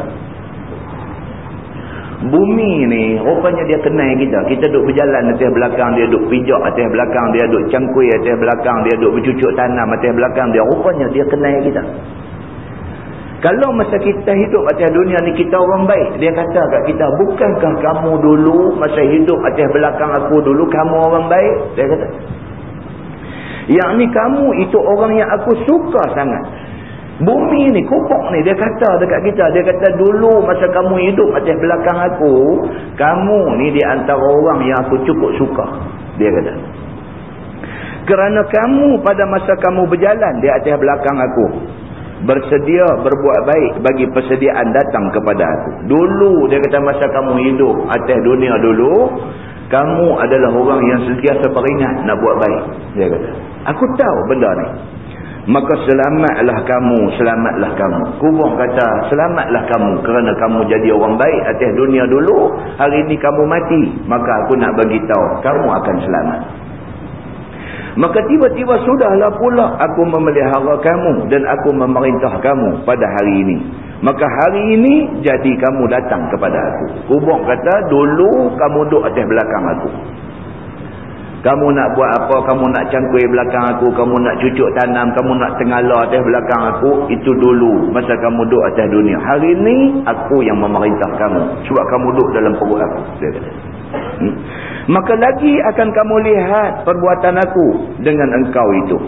Bumi ni rupanya dia kenal kita. Kita duduk berjalan atas belakang dia. Duduk pijak atas belakang dia. Duduk cangkui atas belakang dia. Duduk bercucuk tanam atas belakang dia. Rupanya dia kenal kita. Kalau masa kita hidup atas dunia ni kita orang baik. Dia kata kat kita. Bukankah kamu dulu masa hidup atas belakang aku dulu kamu orang baik? Dia kata. Yang ni kamu itu orang yang aku suka sangat. Bumi ni, kupok ni, dia kata dekat kita. Dia kata dulu masa kamu hidup atas belakang aku. Kamu ni di antara orang yang aku cukup suka. Dia kata. Kerana kamu pada masa kamu berjalan di atas belakang aku bersedia berbuat baik bagi persediaan datang kepada aku. Dulu dia kata masa kamu hidup atas dunia dulu, kamu adalah orang yang sentiasa peringat nak buat baik. Dia kata. Aku tahu benda ni. Maka selamatlah kamu, selamatlah kamu. Kubur kata, selamatlah kamu kerana kamu jadi orang baik atas dunia dulu. Hari ini kamu mati. Maka aku nak bagi tahu, kamu akan selamat. Maka tiba-tiba sudahlah pula aku memelihara kamu dan aku memerintah kamu pada hari ini. Maka hari ini jadi kamu datang kepada aku. Kubur kata dulu kamu duduk atas belakang aku. Kamu nak buat apa, kamu nak cangkui belakang aku, kamu nak cucuk tanam, kamu nak tengala atas belakang aku. Itu dulu masa kamu duduk atas dunia. Hari ini aku yang memerintah kamu. Sebab kamu duduk dalam perut aku. Dia kata. Hmm? maka lagi akan kamu lihat perbuatan aku dengan engkau itu.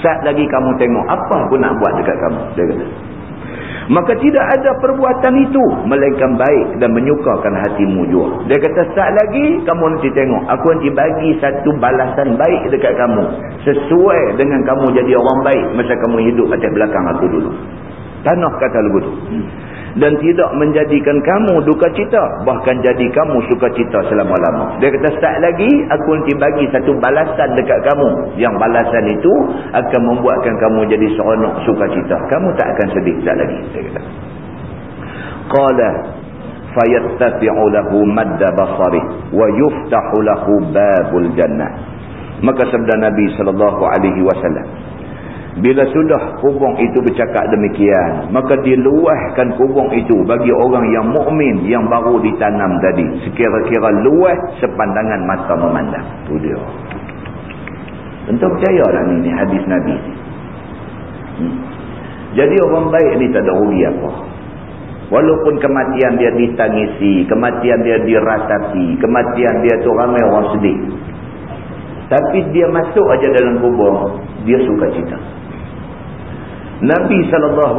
Saat lagi kamu tengok apa aku nak buat dekat kamu. Dia kata. Maka tidak ada perbuatan itu melainkan baik dan menyukakan hatimu juga. Dia kata saat lagi kamu nanti tengok. Aku nanti bagi satu balasan baik dekat kamu. Sesuai dengan kamu jadi orang baik masa kamu hidup atas belakang aku dulu. Tanah kata lagu tu dan tidak menjadikan kamu duka cita. Bahkan jadi kamu suka cita selama-lama. Dia kata start lagi aku nanti bagi satu balasan dekat kamu. Yang balasan itu akan membuatkan kamu jadi seronok suka cita. Kamu tak akan sedih start lagi dia kata. Qala fayattafi'u lahu madda basari wa yuftahu lahu babul jannah. Maka sabda nabi sallallahu alaihi wasallam bila sudah kubung itu bercakap demikian, maka diluahkan kubung itu bagi orang yang mukmin yang baru ditanam tadi. Sekira-kira luah sepandangan mata memandang. Itu dia. Tentu percaya lah ni, ni hadis Nabi. Hmm. Jadi orang baik ni tak ada rugi apa. Walaupun kematian dia ditangisi, kematian dia diratapi, kematian dia tu ramai orang sedih. Tapi dia masuk aja dalam kubur, dia suka cita. Nabi SAW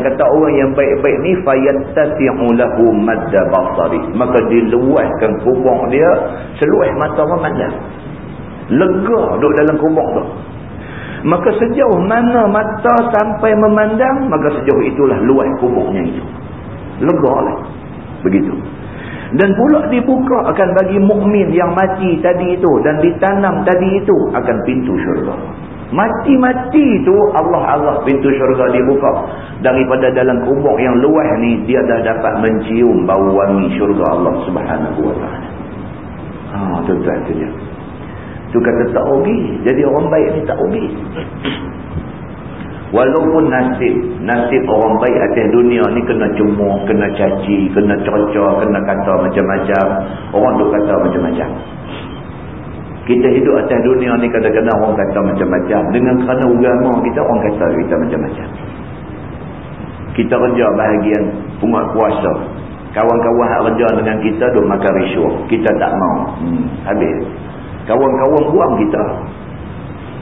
kata orang yang baik-baik ni fayattasi'u lahu madda basari. Maka diluaskan kubur dia seluas mata memandang lega duduk dalam kubur tu. Maka sejauh mana mata sampai memandang maka sejauh itulah luas kuburnya itu. Lega lah. Begitu. Dan pula dibuka akan bagi mukmin yang mati tadi itu dan ditanam tadi itu akan pintu syurga Mati-mati tu Allah-Allah pintu syurga dibuka. Daripada dalam kubur yang luas ni dia dah dapat mencium bau wangi syurga Allah subhanahu wa ta'ala. Ha, tuan-tuan tu dia. Tu kata tak rugi. Jadi orang baik ni tak rugi. Walaupun nasib, nasib orang baik atas dunia ni kena cemur, kena caci, kena cocok, kena kata macam-macam. Orang tu kata macam-macam. Kita hidup atas dunia ni kadang-kadang orang kata macam-macam. Dengan kerana agama kita, orang kata kita macam-macam. Kita kerja bahagian pungut kuasa. Kawan-kawan yang kerja dengan kita duk makan risuah. Kita tak mau. Hmm, habis. Kawan-kawan buang kita.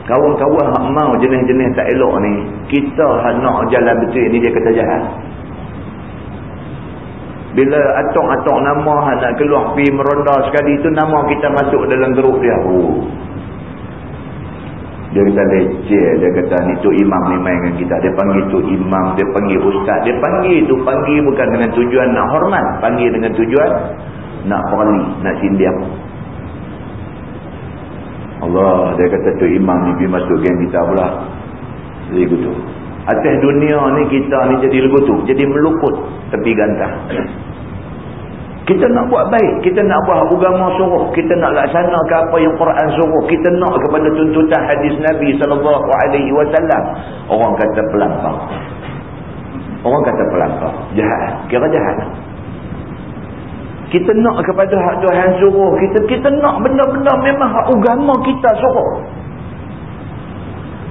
Kawan-kawan yang mau jenis-jenis tak elok ni. Kita nak jalan betul ni dia kata jahat. Bila atok-atok nama nak keluar pergi meronda sekali itu nama kita masuk dalam grup dia. Oh. Dia kata leceh. Dia kata ni tu imam ni main dengan kita. Dia panggil tu imam. Dia panggil ustaz. Dia panggil tu panggil bukan dengan tujuan nak hormat. Panggil dengan tujuan nak perli nak sindiam Allah dia kata tu imam ni pergi masuk geng kita pula jadi gitu atas dunia ni kita ni jadi legutu jadi meluput tepi gantah kita nak buat baik kita nak buat agama suruh kita nak laksanakan apa yang Quran suruh kita nak kepada tuntutan hadis Nabi SAW orang kata pelampau orang kata pelampau jahat kira jahat. Kita nak kepada hak Tuhan suruh kita kita nak benda-benda memang hak agama kita suruh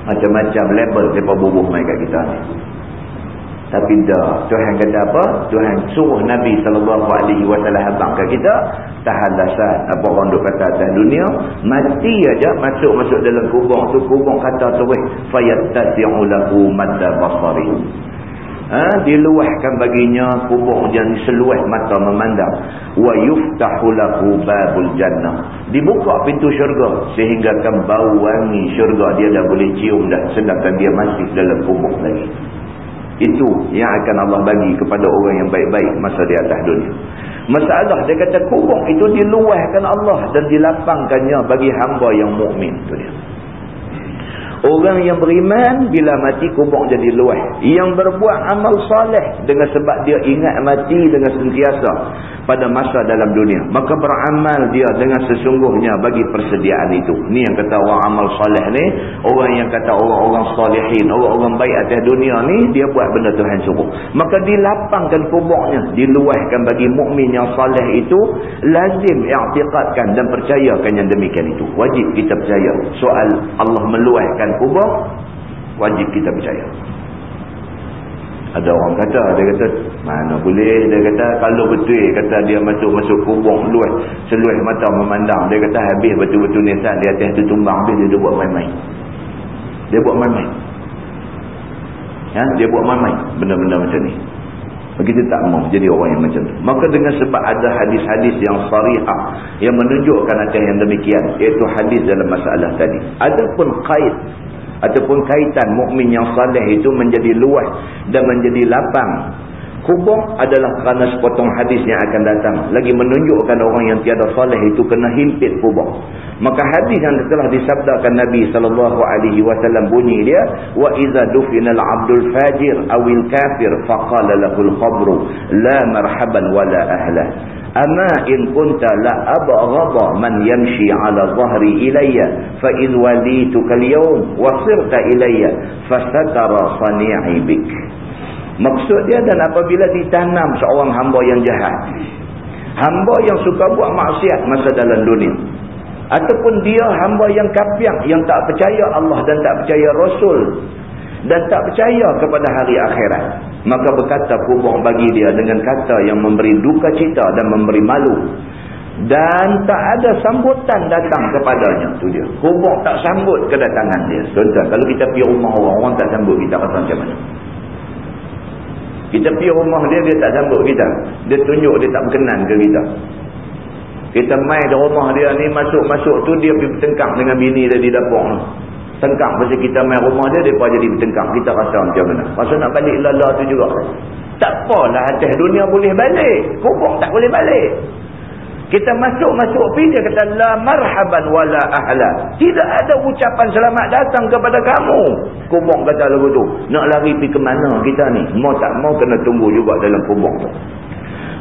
macam-macam label mereka bubuh mereka kita ni. Tapi dah Tuhan kata apa? Tuhan suruh Nabi SAW abang ke kita tahan dasar apa orang duk kata atas dunia? Mati aja masuk-masuk dalam kubur tu kubur kata terus fayattasi'ulahu madda basari ha, diluahkan baginya kubur yang seluah mata memandang. Wa yuftahu lahu babul jannah. Dibuka pintu syurga sehingga kan bau wangi syurga dia dah boleh cium dah sedangkan dia masih dalam kubur lagi. Itu yang akan Allah bagi kepada orang yang baik-baik masa di atas dunia. Masalah dia kata kubur itu diluahkan Allah dan dilapangkannya bagi hamba yang mukmin. Tu dia Orang yang beriman bila mati kubur jadi luah. Yang berbuat amal soleh dengan sebab dia ingat mati dengan sentiasa pada masa dalam dunia. Maka beramal dia dengan sesungguhnya bagi persediaan itu. Ni yang kata orang amal soleh ni. Orang yang kata orang-orang solehin. Orang-orang baik atas dunia ni dia buat benda Tuhan suruh. Maka dilapangkan kuburnya. Diluahkan bagi mukmin yang soleh itu. Lazim i'tiqadkan dan percayakan yang demikian itu. Wajib kita percaya. Soal Allah meluahkan kubur wajib kita percaya. Ada orang kata dia kata mana boleh? Dia kata kalau betul kata dia masuk-masuk kubur luas seluas mata memandang. Dia kata habis betul-betul nisan dia atas tu tumbang habis dia buat main-main. Dia buat main-main. Ya? dia buat main-main benda-benda macam ni kita tak mau jadi orang yang macam tu. Maka dengan sebab ada hadis-hadis yang sarihah yang menunjukkan atas yang demikian. Iaitu hadis dalam masalah tadi. Adapun kait ataupun kaitan mukmin yang saleh itu menjadi luas dan menjadi lapang kubur adalah kerana sepotong hadis yang akan datang. Lagi menunjukkan orang yang tiada saleh itu kena himpit kubur maka hadis yang telah disabdakan Nabi sallallahu alaihi wasallam bunyi dia wa idza dufinal abdul fajir awil kafir faqala lahul qabru la marhaban wala ahla ama in kunta la abghadha man yamshi ala dhahri ilayya fa in walituka al-yawm wa sirta maksud dia dan apabila ditanam seorang hamba yang jahat hamba yang suka buat maksiat masa dalam dunia ataupun dia hamba yang kapiak yang tak percaya Allah dan tak percaya Rasul dan tak percaya kepada hari akhirat maka berkata kubur bagi dia dengan kata yang memberi duka cita dan memberi malu. Dan tak ada sambutan datang kepadanya. Tu dia. Kubur tak sambut kedatangan dia. Tuan-tuan kalau kita pergi rumah orang orang tak sambut kita rasa macam mana kita pergi rumah dia dia tak sambut kita. Dia tunjuk dia tak berkenan ke kita. Kita main di rumah dia ni masuk-masuk tu dia pergi bertengkang dengan bini dia di dapur tengkang masa kita main rumah dia dia jadi bertengkang kita rasa macam mana? Masa nak balik lala tu juga. Tak apalah atas dunia boleh balik. Kubur tak boleh balik kita masuk-masuk pergi dia kata la marhaban wala ahla. Tidak ada ucapan selamat datang kepada kamu. Kubur kata lagu tu nak lari pergi ke mana kita ni? Mau tak mau kena tunggu juga dalam kubur tu.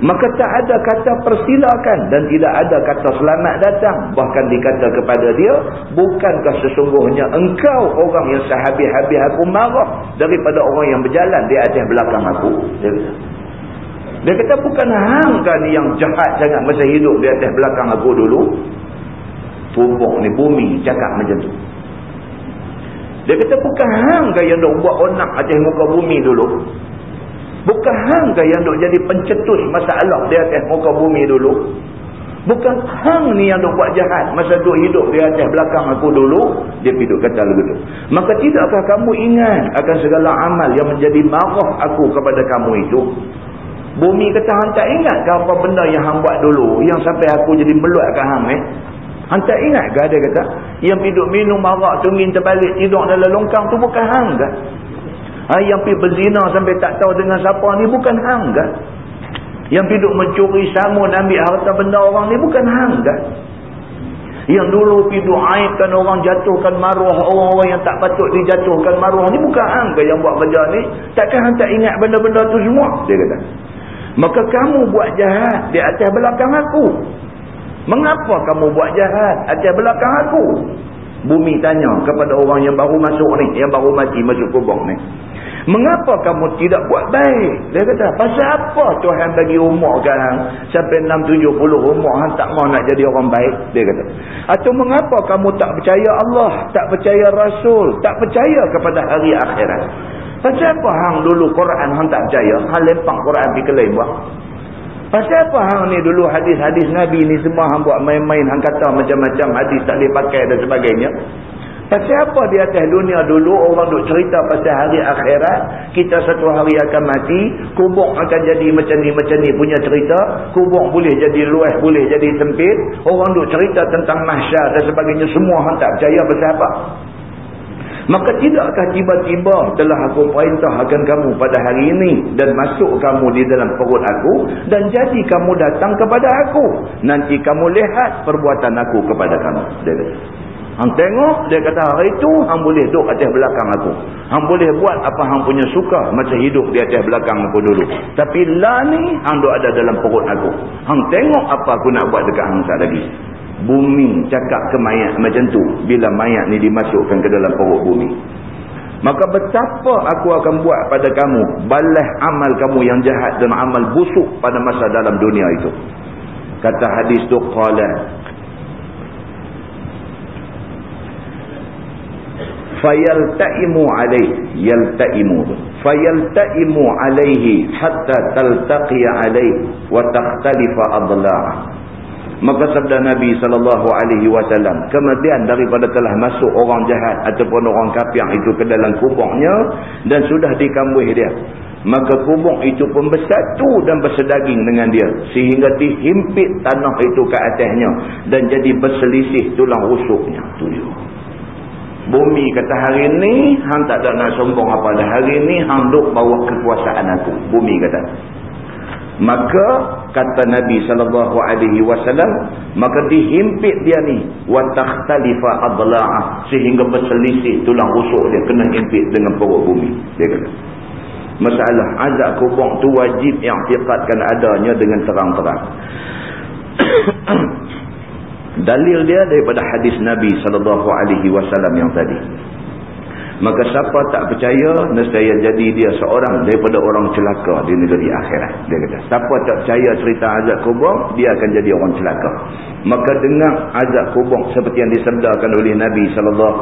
Maka tak ada kata persilakan dan tidak ada kata selamat datang. Bahkan dikata kepada dia bukankah sesungguhnya engkau orang yang sehabis-habis aku marah daripada orang yang berjalan di atas belakang aku? Dia kata dia kata bukan hang kan yang jahat sangat masa hidup di atas belakang aku dulu tubuh ni bumi cakap macam tu dia kata bukan hang kan yang nak buat onak atas muka bumi dulu Bukan hang ke yang duk jadi pencetus masalah di atas muka bumi dulu? Bukan hang ni yang duk buat jahat masa duk hidup di atas belakang aku dulu? Dia hidup kata begitu. Maka tidakkah kamu ingat akan segala amal yang menjadi marah aku kepada kamu itu? Bumi kata hang tak ingat ke apa benda yang hang buat dulu yang sampai aku jadi meluat ke hang eh? Hang tak ingat ke dia kata? Yang hidup minum marak tungin terbalik tidur dalam longkang tu bukan hang ke? Ha, yang pergi berzina sampai tak tahu dengan siapa ni bukan hang kan? Yang piduk mencuri samun ambil harta benda orang ni bukan hang kan? Yang dulu piduk aibkan orang jatuhkan maruah orang-orang yang tak patut dijatuhkan maruah ni bukan hang kan yang buat benda ni? Takkan hang tak ingat benda-benda tu semua? Dia kata. Maka kamu buat jahat di atas belakang aku. Mengapa kamu buat jahat atas belakang aku? Bumi tanya kepada orang yang baru masuk ni, yang baru mati masuk kubur ni. Mengapa kamu tidak buat baik? Dia kata, pasal apa Tuhan bagi umur kan? Sampai 6-70 umur, hang tak mau nak jadi orang baik? Dia kata. Atau mengapa kamu tak percaya Allah, tak percaya Rasul, tak percaya kepada hari akhirat? Pasal apa hang dulu Quran hang tak percaya? Hang lempang Quran pergi ke lain buat? Pasal apa hang ni dulu hadis-hadis Nabi ni semua hang buat main-main, hang kata macam-macam hadis tak boleh pakai dan sebagainya. Pasal apa di atas dunia dulu orang duk cerita pasal hari akhirat, kita satu hari akan mati, kubur akan jadi macam ni macam ni punya cerita, kubur boleh jadi luas, boleh jadi sempit, orang duk cerita tentang mahsyar dan sebagainya semua hang tak percaya pasal apa? Maka tidakkah tiba-tiba telah aku perintahkan kamu pada hari ini dan masuk kamu di dalam perut aku dan jadi kamu datang kepada aku. Nanti kamu lihat perbuatan aku kepada kamu. Dia. Hang tengok, dia kata hari itu hang boleh duduk atas belakang aku. Hang boleh buat apa hang punya suka macam hidup di atas belakang aku dulu. Tapi lah ni hang duduk ada dalam perut aku. Hang tengok apa aku nak buat dekat hang saat lagi bumi cakap ke mayat macam tu bila mayat ni dimasukkan ke dalam perut bumi. Maka betapa aku akan buat pada kamu balas amal kamu yang jahat dan amal busuk pada masa dalam dunia itu. Kata hadis tu qala fayaltaimu alaihi yaltaimu. Fayaltaimu alaihi hatta taltaqi alaihi wa takhtalifa adla'ah Maka sabda Nabi SAW, kemudian daripada telah masuk orang jahat ataupun orang kafir itu ke dalam kubuknya dan sudah dikambuh dia. Maka kubuk itu pun bersatu dan bersedaging dengan dia. Sehingga dihimpit tanah itu ke atasnya dan jadi berselisih tulang rusuknya. Tujuh. Bumi kata hari ini, hang tak ada nak sombong apa dah. Hari ini, hang duk bawa kekuasaan aku. Bumi kata. Maka kata Nabi sallallahu alaihi wasallam maka dihimpit dia ni wa takhtalifa adla'ah sehingga berselisih tulang rusuk dia kena himpit dengan perut bumi dia kata. Masalah azab kubur tu wajib i'tiqadkan adanya dengan terang-terang. Dalil dia daripada hadis Nabi sallallahu alaihi wasallam yang tadi Maka siapa tak percaya, nescaya jadi dia seorang daripada orang celaka di negeri akhirat. Dia kata, siapa tak percaya cerita azab kubur, dia akan jadi orang celaka. Maka dengar azab kubur seperti yang disabdakan oleh Nabi SAW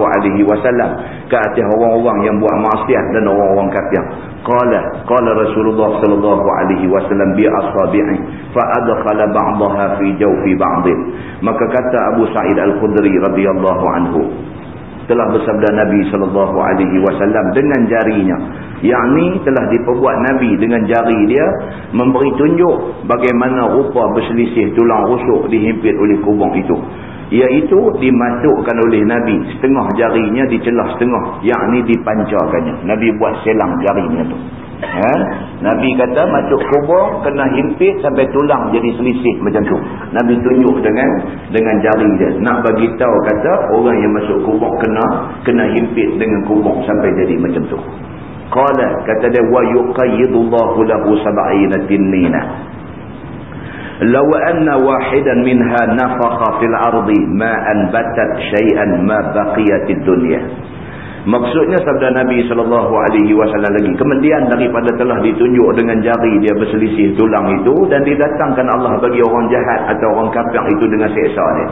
ke atas orang-orang yang buat maksiat dan orang-orang kafir. Qala, qala Rasulullah SAW bi asabi'i fa adkhala ba'daha fi jawfi ba'din. Maka kata Abu Sa'id Al-Khudri radhiyallahu anhu, telah bersabda Nabi sallallahu alaihi wasallam dengan jarinya yakni telah diperbuat Nabi dengan jari dia memberi tunjuk bagaimana rupa berselisih tulang rusuk dihimpit oleh kubung itu iaitu dimasukkan oleh Nabi setengah jarinya dicelah setengah yakni dipancarkannya Nabi buat selang jarinya tu Ha? Nabi kata masuk kubur kena himpit sampai tulang jadi selisih macam tu. Nabi tunjuk dengan dengan jari dia. Nak bagi tahu kata orang yang masuk kubur kena kena himpit dengan kubur sampai jadi macam tu. Qala kata dia wa yuqayyidullahu lahu sab'ina tinnina. Law anna wahidan minha nafakha fil ardi ma anbatat shay'an ma baqiyatid dunya. Maksudnya sabda Nabi SAW lagi. Kemudian daripada telah ditunjuk dengan jari dia berselisih tulang itu. Dan didatangkan Allah bagi orang jahat atau orang kafir itu dengan seksa dia.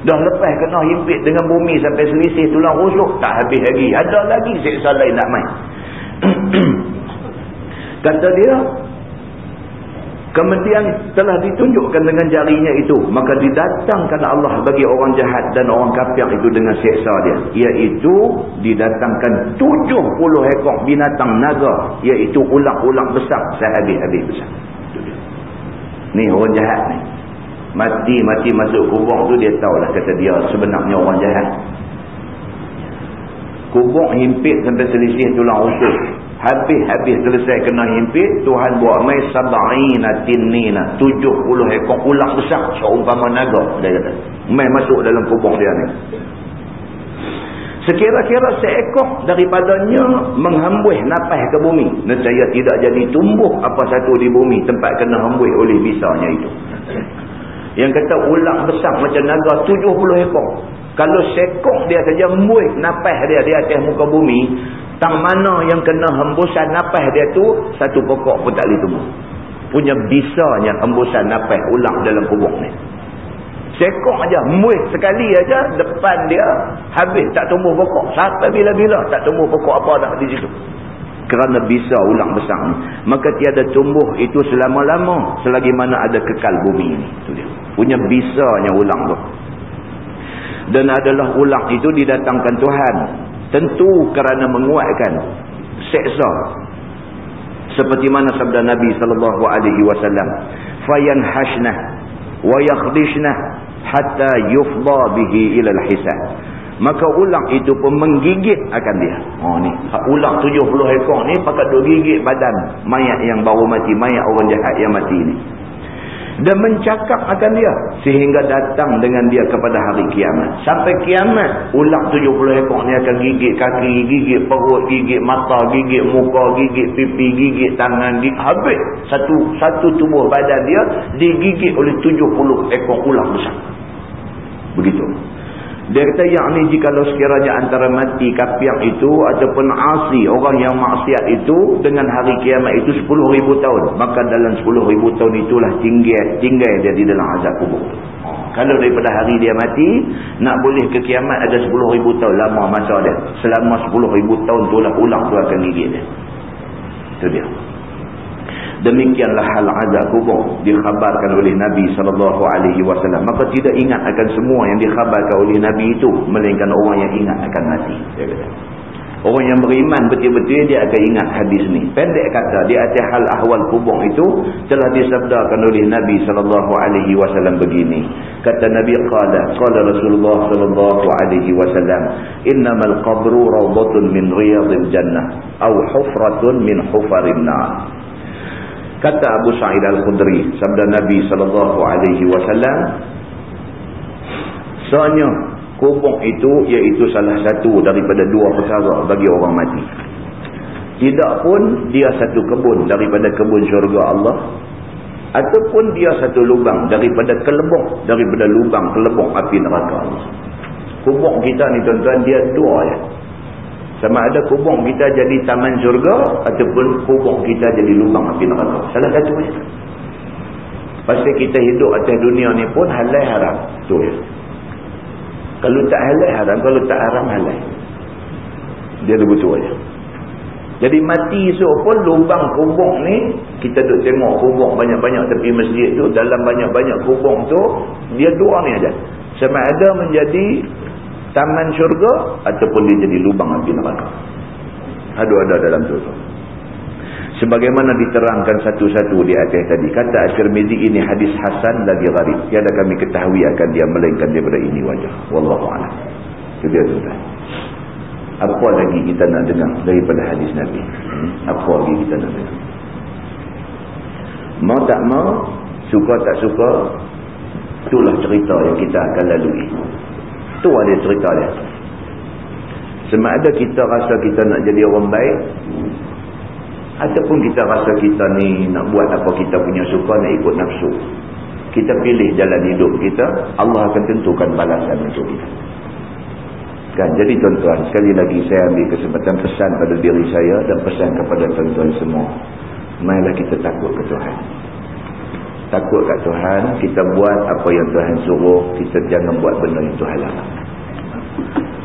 Dah lepas kena himpit dengan bumi sampai selisih tulang rusuk. Tak habis lagi. Ada lagi seksa lain nak main. Kata dia, Kemudian telah ditunjukkan dengan jarinya itu. Maka didatangkan Allah bagi orang jahat dan orang kafir itu dengan seksa dia. Iaitu didatangkan 70 ekor binatang naga. Iaitu ulang-ulang besar. Sehabis-habis besar. Ni orang jahat ni. Mati-mati masuk kubur tu dia tahulah kata dia sebenarnya orang jahat. Kubur himpit sampai selisih tulang usus. Habis-habis selesai kena himpit, Tuhan buat mai sab'ina tinnina. 70 ekor ulang besar. Seumpama naga. Dia kata. Mai masuk dalam kubur dia ni. Sekira-kira seekor daripadanya menghambus napas ke bumi. Nescaya tidak jadi tumbuh apa satu di bumi tempat kena hambus oleh bisanya itu. Yang kata ulang besar macam naga 70 ekor. Kalau sekok dia saja muih napas dia di atas muka bumi. Tang mana yang kena hembusan napas dia tu satu pokok pun tak boleh tumbuh. Punya bisanya hembusan napas ulang dalam kubur ni. Sekok aja muih sekali aja depan dia habis tak tumbuh pokok. Sampai bila-bila tak tumbuh pokok apa dah di situ. Kerana bisa ulang besar ni. Maka tiada tumbuh itu selama-lama selagi mana ada kekal bumi ini. Itu dia. Punya bisanya ulang tu. Dan adalah ulang itu didatangkan Tuhan. Tentu kerana menguatkan seksa. Seperti mana sabda Nabi sallallahu alaihi wasallam, "Fayanhashnah wa yakhdishnah hatta yufda bihi ila al-hisab maka ulang itu pun menggigit akan dia. Oh ni. Ulang 70 ekor ni pakat duk gigit badan mayat yang baru mati mayat orang jahat yang mati ni. Dan mencakap akan dia sehingga datang dengan dia kepada hari kiamat. Sampai kiamat ulang 70 ekor ni akan gigit kaki gigit perut gigit mata gigit muka gigit pipi gigit tangan gigit habis. Satu satu tubuh badan dia digigit oleh 70 ekor ulang besar. Begitu dia kata yang ni jika sekiranya antara mati kapiak itu ataupun asi orang yang maksiat itu dengan hari kiamat itu 10 ribu tahun. Maka dalam 10 ribu tahun itulah tinggal, tinggal dia di dalam azab kubur. Kalau daripada hari dia mati, nak boleh ke kiamat ada 10 ribu tahun lama masa dia. Selama 10 ribu tahun itulah ulang tu akan gigit dia. Itu dia. Demikianlah hal azab kubur dikhabarkan oleh Nabi sallallahu alaihi wasallam. Maka tidak ingat akan semua yang dikhabarkan oleh Nabi itu melainkan orang yang ingat akan mati. Orang yang beriman betul-betul dia akan ingat hadis ni. Pendek kata di atas hal ahwal kubur itu telah disabdakan oleh Nabi sallallahu alaihi wasallam begini. Kata Nabi qala qala Rasulullah sallallahu alaihi wasallam innamal qabru rawdatun min riyadil jannah aw hufratun min hufarin nar. Kata Abu Sa'id Al-Khudri, sabda Nabi sallallahu alaihi wasallam, "Soalnya kubur itu iaitu salah satu daripada dua perkara bagi orang mati. Tidak pun dia satu kebun daripada kebun syurga Allah ataupun dia satu lubang daripada kelebok daripada lubang kelebok api neraka. Kubur kita ni tuan-tuan dia dua ya. Sama ada kubur kita jadi taman syurga ataupun kubur kita jadi lubang api neraka. Salah satu saja. Pasti kita hidup atas dunia ni pun halal haram. Tu ya. Kalau tak halal haram, kalau tak haram halal. Dia lebih tua aja. Jadi mati esok pun lubang kubur ni, kita duduk tengok kubur banyak-banyak tepi masjid tu, dalam banyak-banyak kubur tu, dia dua ni aja. Sama ada menjadi taman syurga ataupun dia jadi lubang api neraka. Ada-ada dalam tu. Sebagaimana diterangkan satu-satu di atas tadi. Kata Al-Tirmidhi ini hadis Hasan lagi gharib. Tiada kami ketahui akan dia melainkan daripada ini wajah. Wallahu'alam. Itu dia tu. Apa lagi kita nak dengar daripada hadis Nabi? Hmm? Apa lagi kita nak dengar? Mau tak mau, suka tak suka, itulah cerita yang kita akan lalui. Tu ada cerita dia. Sama ada kita rasa kita nak jadi orang baik. Ataupun kita rasa kita ni nak buat apa kita punya suka nak ikut nafsu. Kita pilih jalan hidup kita. Allah akan tentukan balasan untuk kita. Kan? Jadi tuan-tuan sekali lagi saya ambil kesempatan pesan pada diri saya dan pesan kepada tuan-tuan semua. Mainlah kita takut ke Tuhan takut kat Tuhan, kita buat apa yang Tuhan suruh, kita jangan buat benda yang Tuhan larang.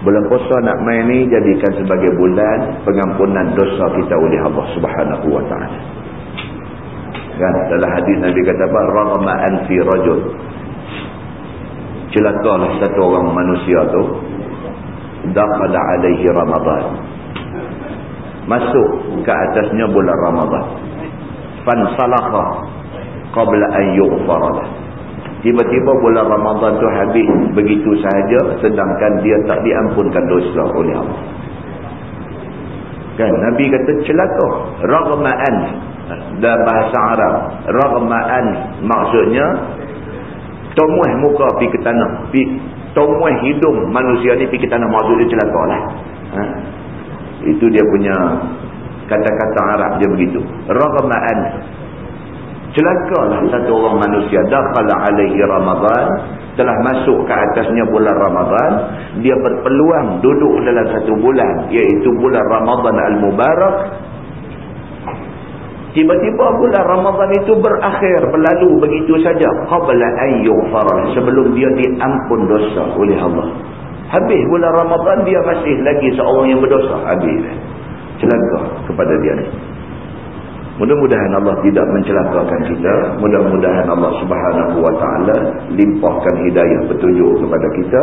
Bulan puasa nak main ni jadikan sebagai bulan pengampunan dosa kita oleh Allah Subhanahu wa taala. Kan dalam hadis Nabi kata apa? Rama anfi rajul. Celakalah satu orang manusia tu dakhala alaihi Ramadan. Masuk ke atasnya bulan Ramadan. Fan salakha qabla an yughfara tiba-tiba bulan Ramadan tu habis begitu sahaja sedangkan dia tak diampunkan dosa oleh Allah. Kan? Nabi kata celaka raghma'an. Dalam bahasa Arab raghma'an maksudnya tomuh muka pi ke tanah. Pi tomuh hidung manusia ni pi ke tanah. Maksudnya celakalah ha? itu dia punya kata-kata Arab dia begitu. Raghma'an celakalah satu orang manusia dakhala alaihi ramadan telah masuk ke atasnya bulan Ramadan. Dia berpeluang duduk dalam satu bulan iaitu bulan Ramadan al-Mubarak. Tiba-tiba bulan Ramadan itu berakhir berlalu begitu saja qabla ayyughfar sebelum dia diampun dosa oleh Allah. Habis bulan Ramadan dia masih lagi seorang yang berdosa. Habis. Celaka kepada dia. ni Mudah-mudahan Allah tidak mencelakakan kita. Mudah-mudahan Allah subhanahu wa ta'ala limpahkan hidayah petunjuk kepada kita.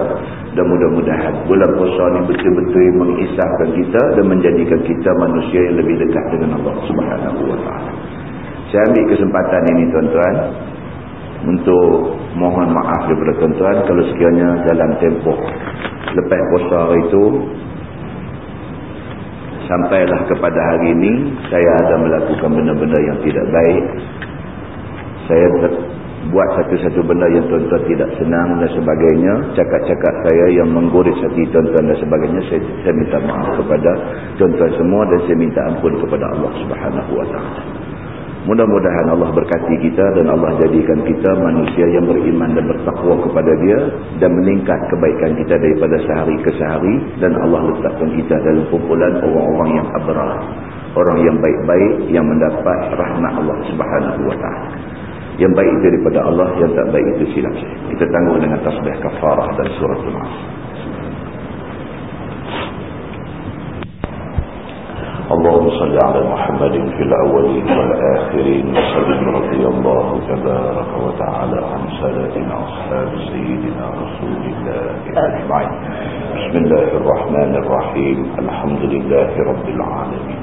Dan mudah-mudahan bulan puasa ini betul-betul mengisahkan kita dan menjadikan kita manusia yang lebih dekat dengan Allah subhanahu wa ta'ala. Saya ambil kesempatan ini tuan-tuan. Untuk mohon maaf daripada tuan-tuan. Kalau sekiranya dalam tempoh lepas puasa itu sampailah kepada hari ini saya ada melakukan benda-benda yang tidak baik. Saya buat satu-satu benda yang tuan-tuan tidak senang dan sebagainya. Cakap-cakap saya yang menggoris hati tuan-tuan dan sebagainya saya, saya minta maaf kepada tuan-tuan semua dan saya minta ampun kepada Allah subhanahu wa ta'ala Mudah-mudahan Allah berkati kita dan Allah jadikan kita manusia yang beriman dan bertakwa kepada dia dan meningkat kebaikan kita daripada sehari ke sehari dan Allah letakkan kita dalam kumpulan orang-orang yang abrar. Orang yang baik-baik yang mendapat rahmat Allah subhanahu wa ta'ala. Yang baik daripada Allah, yang tak baik itu silap. Kita tangguh dengan tasbih kafarah dan surat al-Masr. اللهم صل على محمد في الأولين والآخرين وسلم رضي الله تبارك وتعالى عن سادتنا أصحاب سيدنا رسول الله أجمعين. بسم الله الرحمن الرحيم. الحمد لله رب العالمين.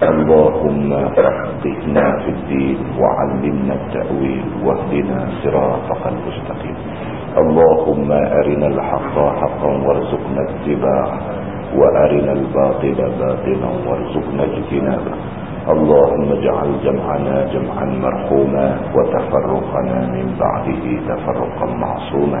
اللهم فقهنا في الدين وعلمنا التأويل واهدنا صراطك المستقيم. اللهم أرنا الحق حقا وارزقنا اتباعه وأرنا الباطل باطلا وارزقنا اجتنابه. اللهم اجعل جمعنا جمعا مرحوما وتفرقنا من بعده تفرقا معصوما.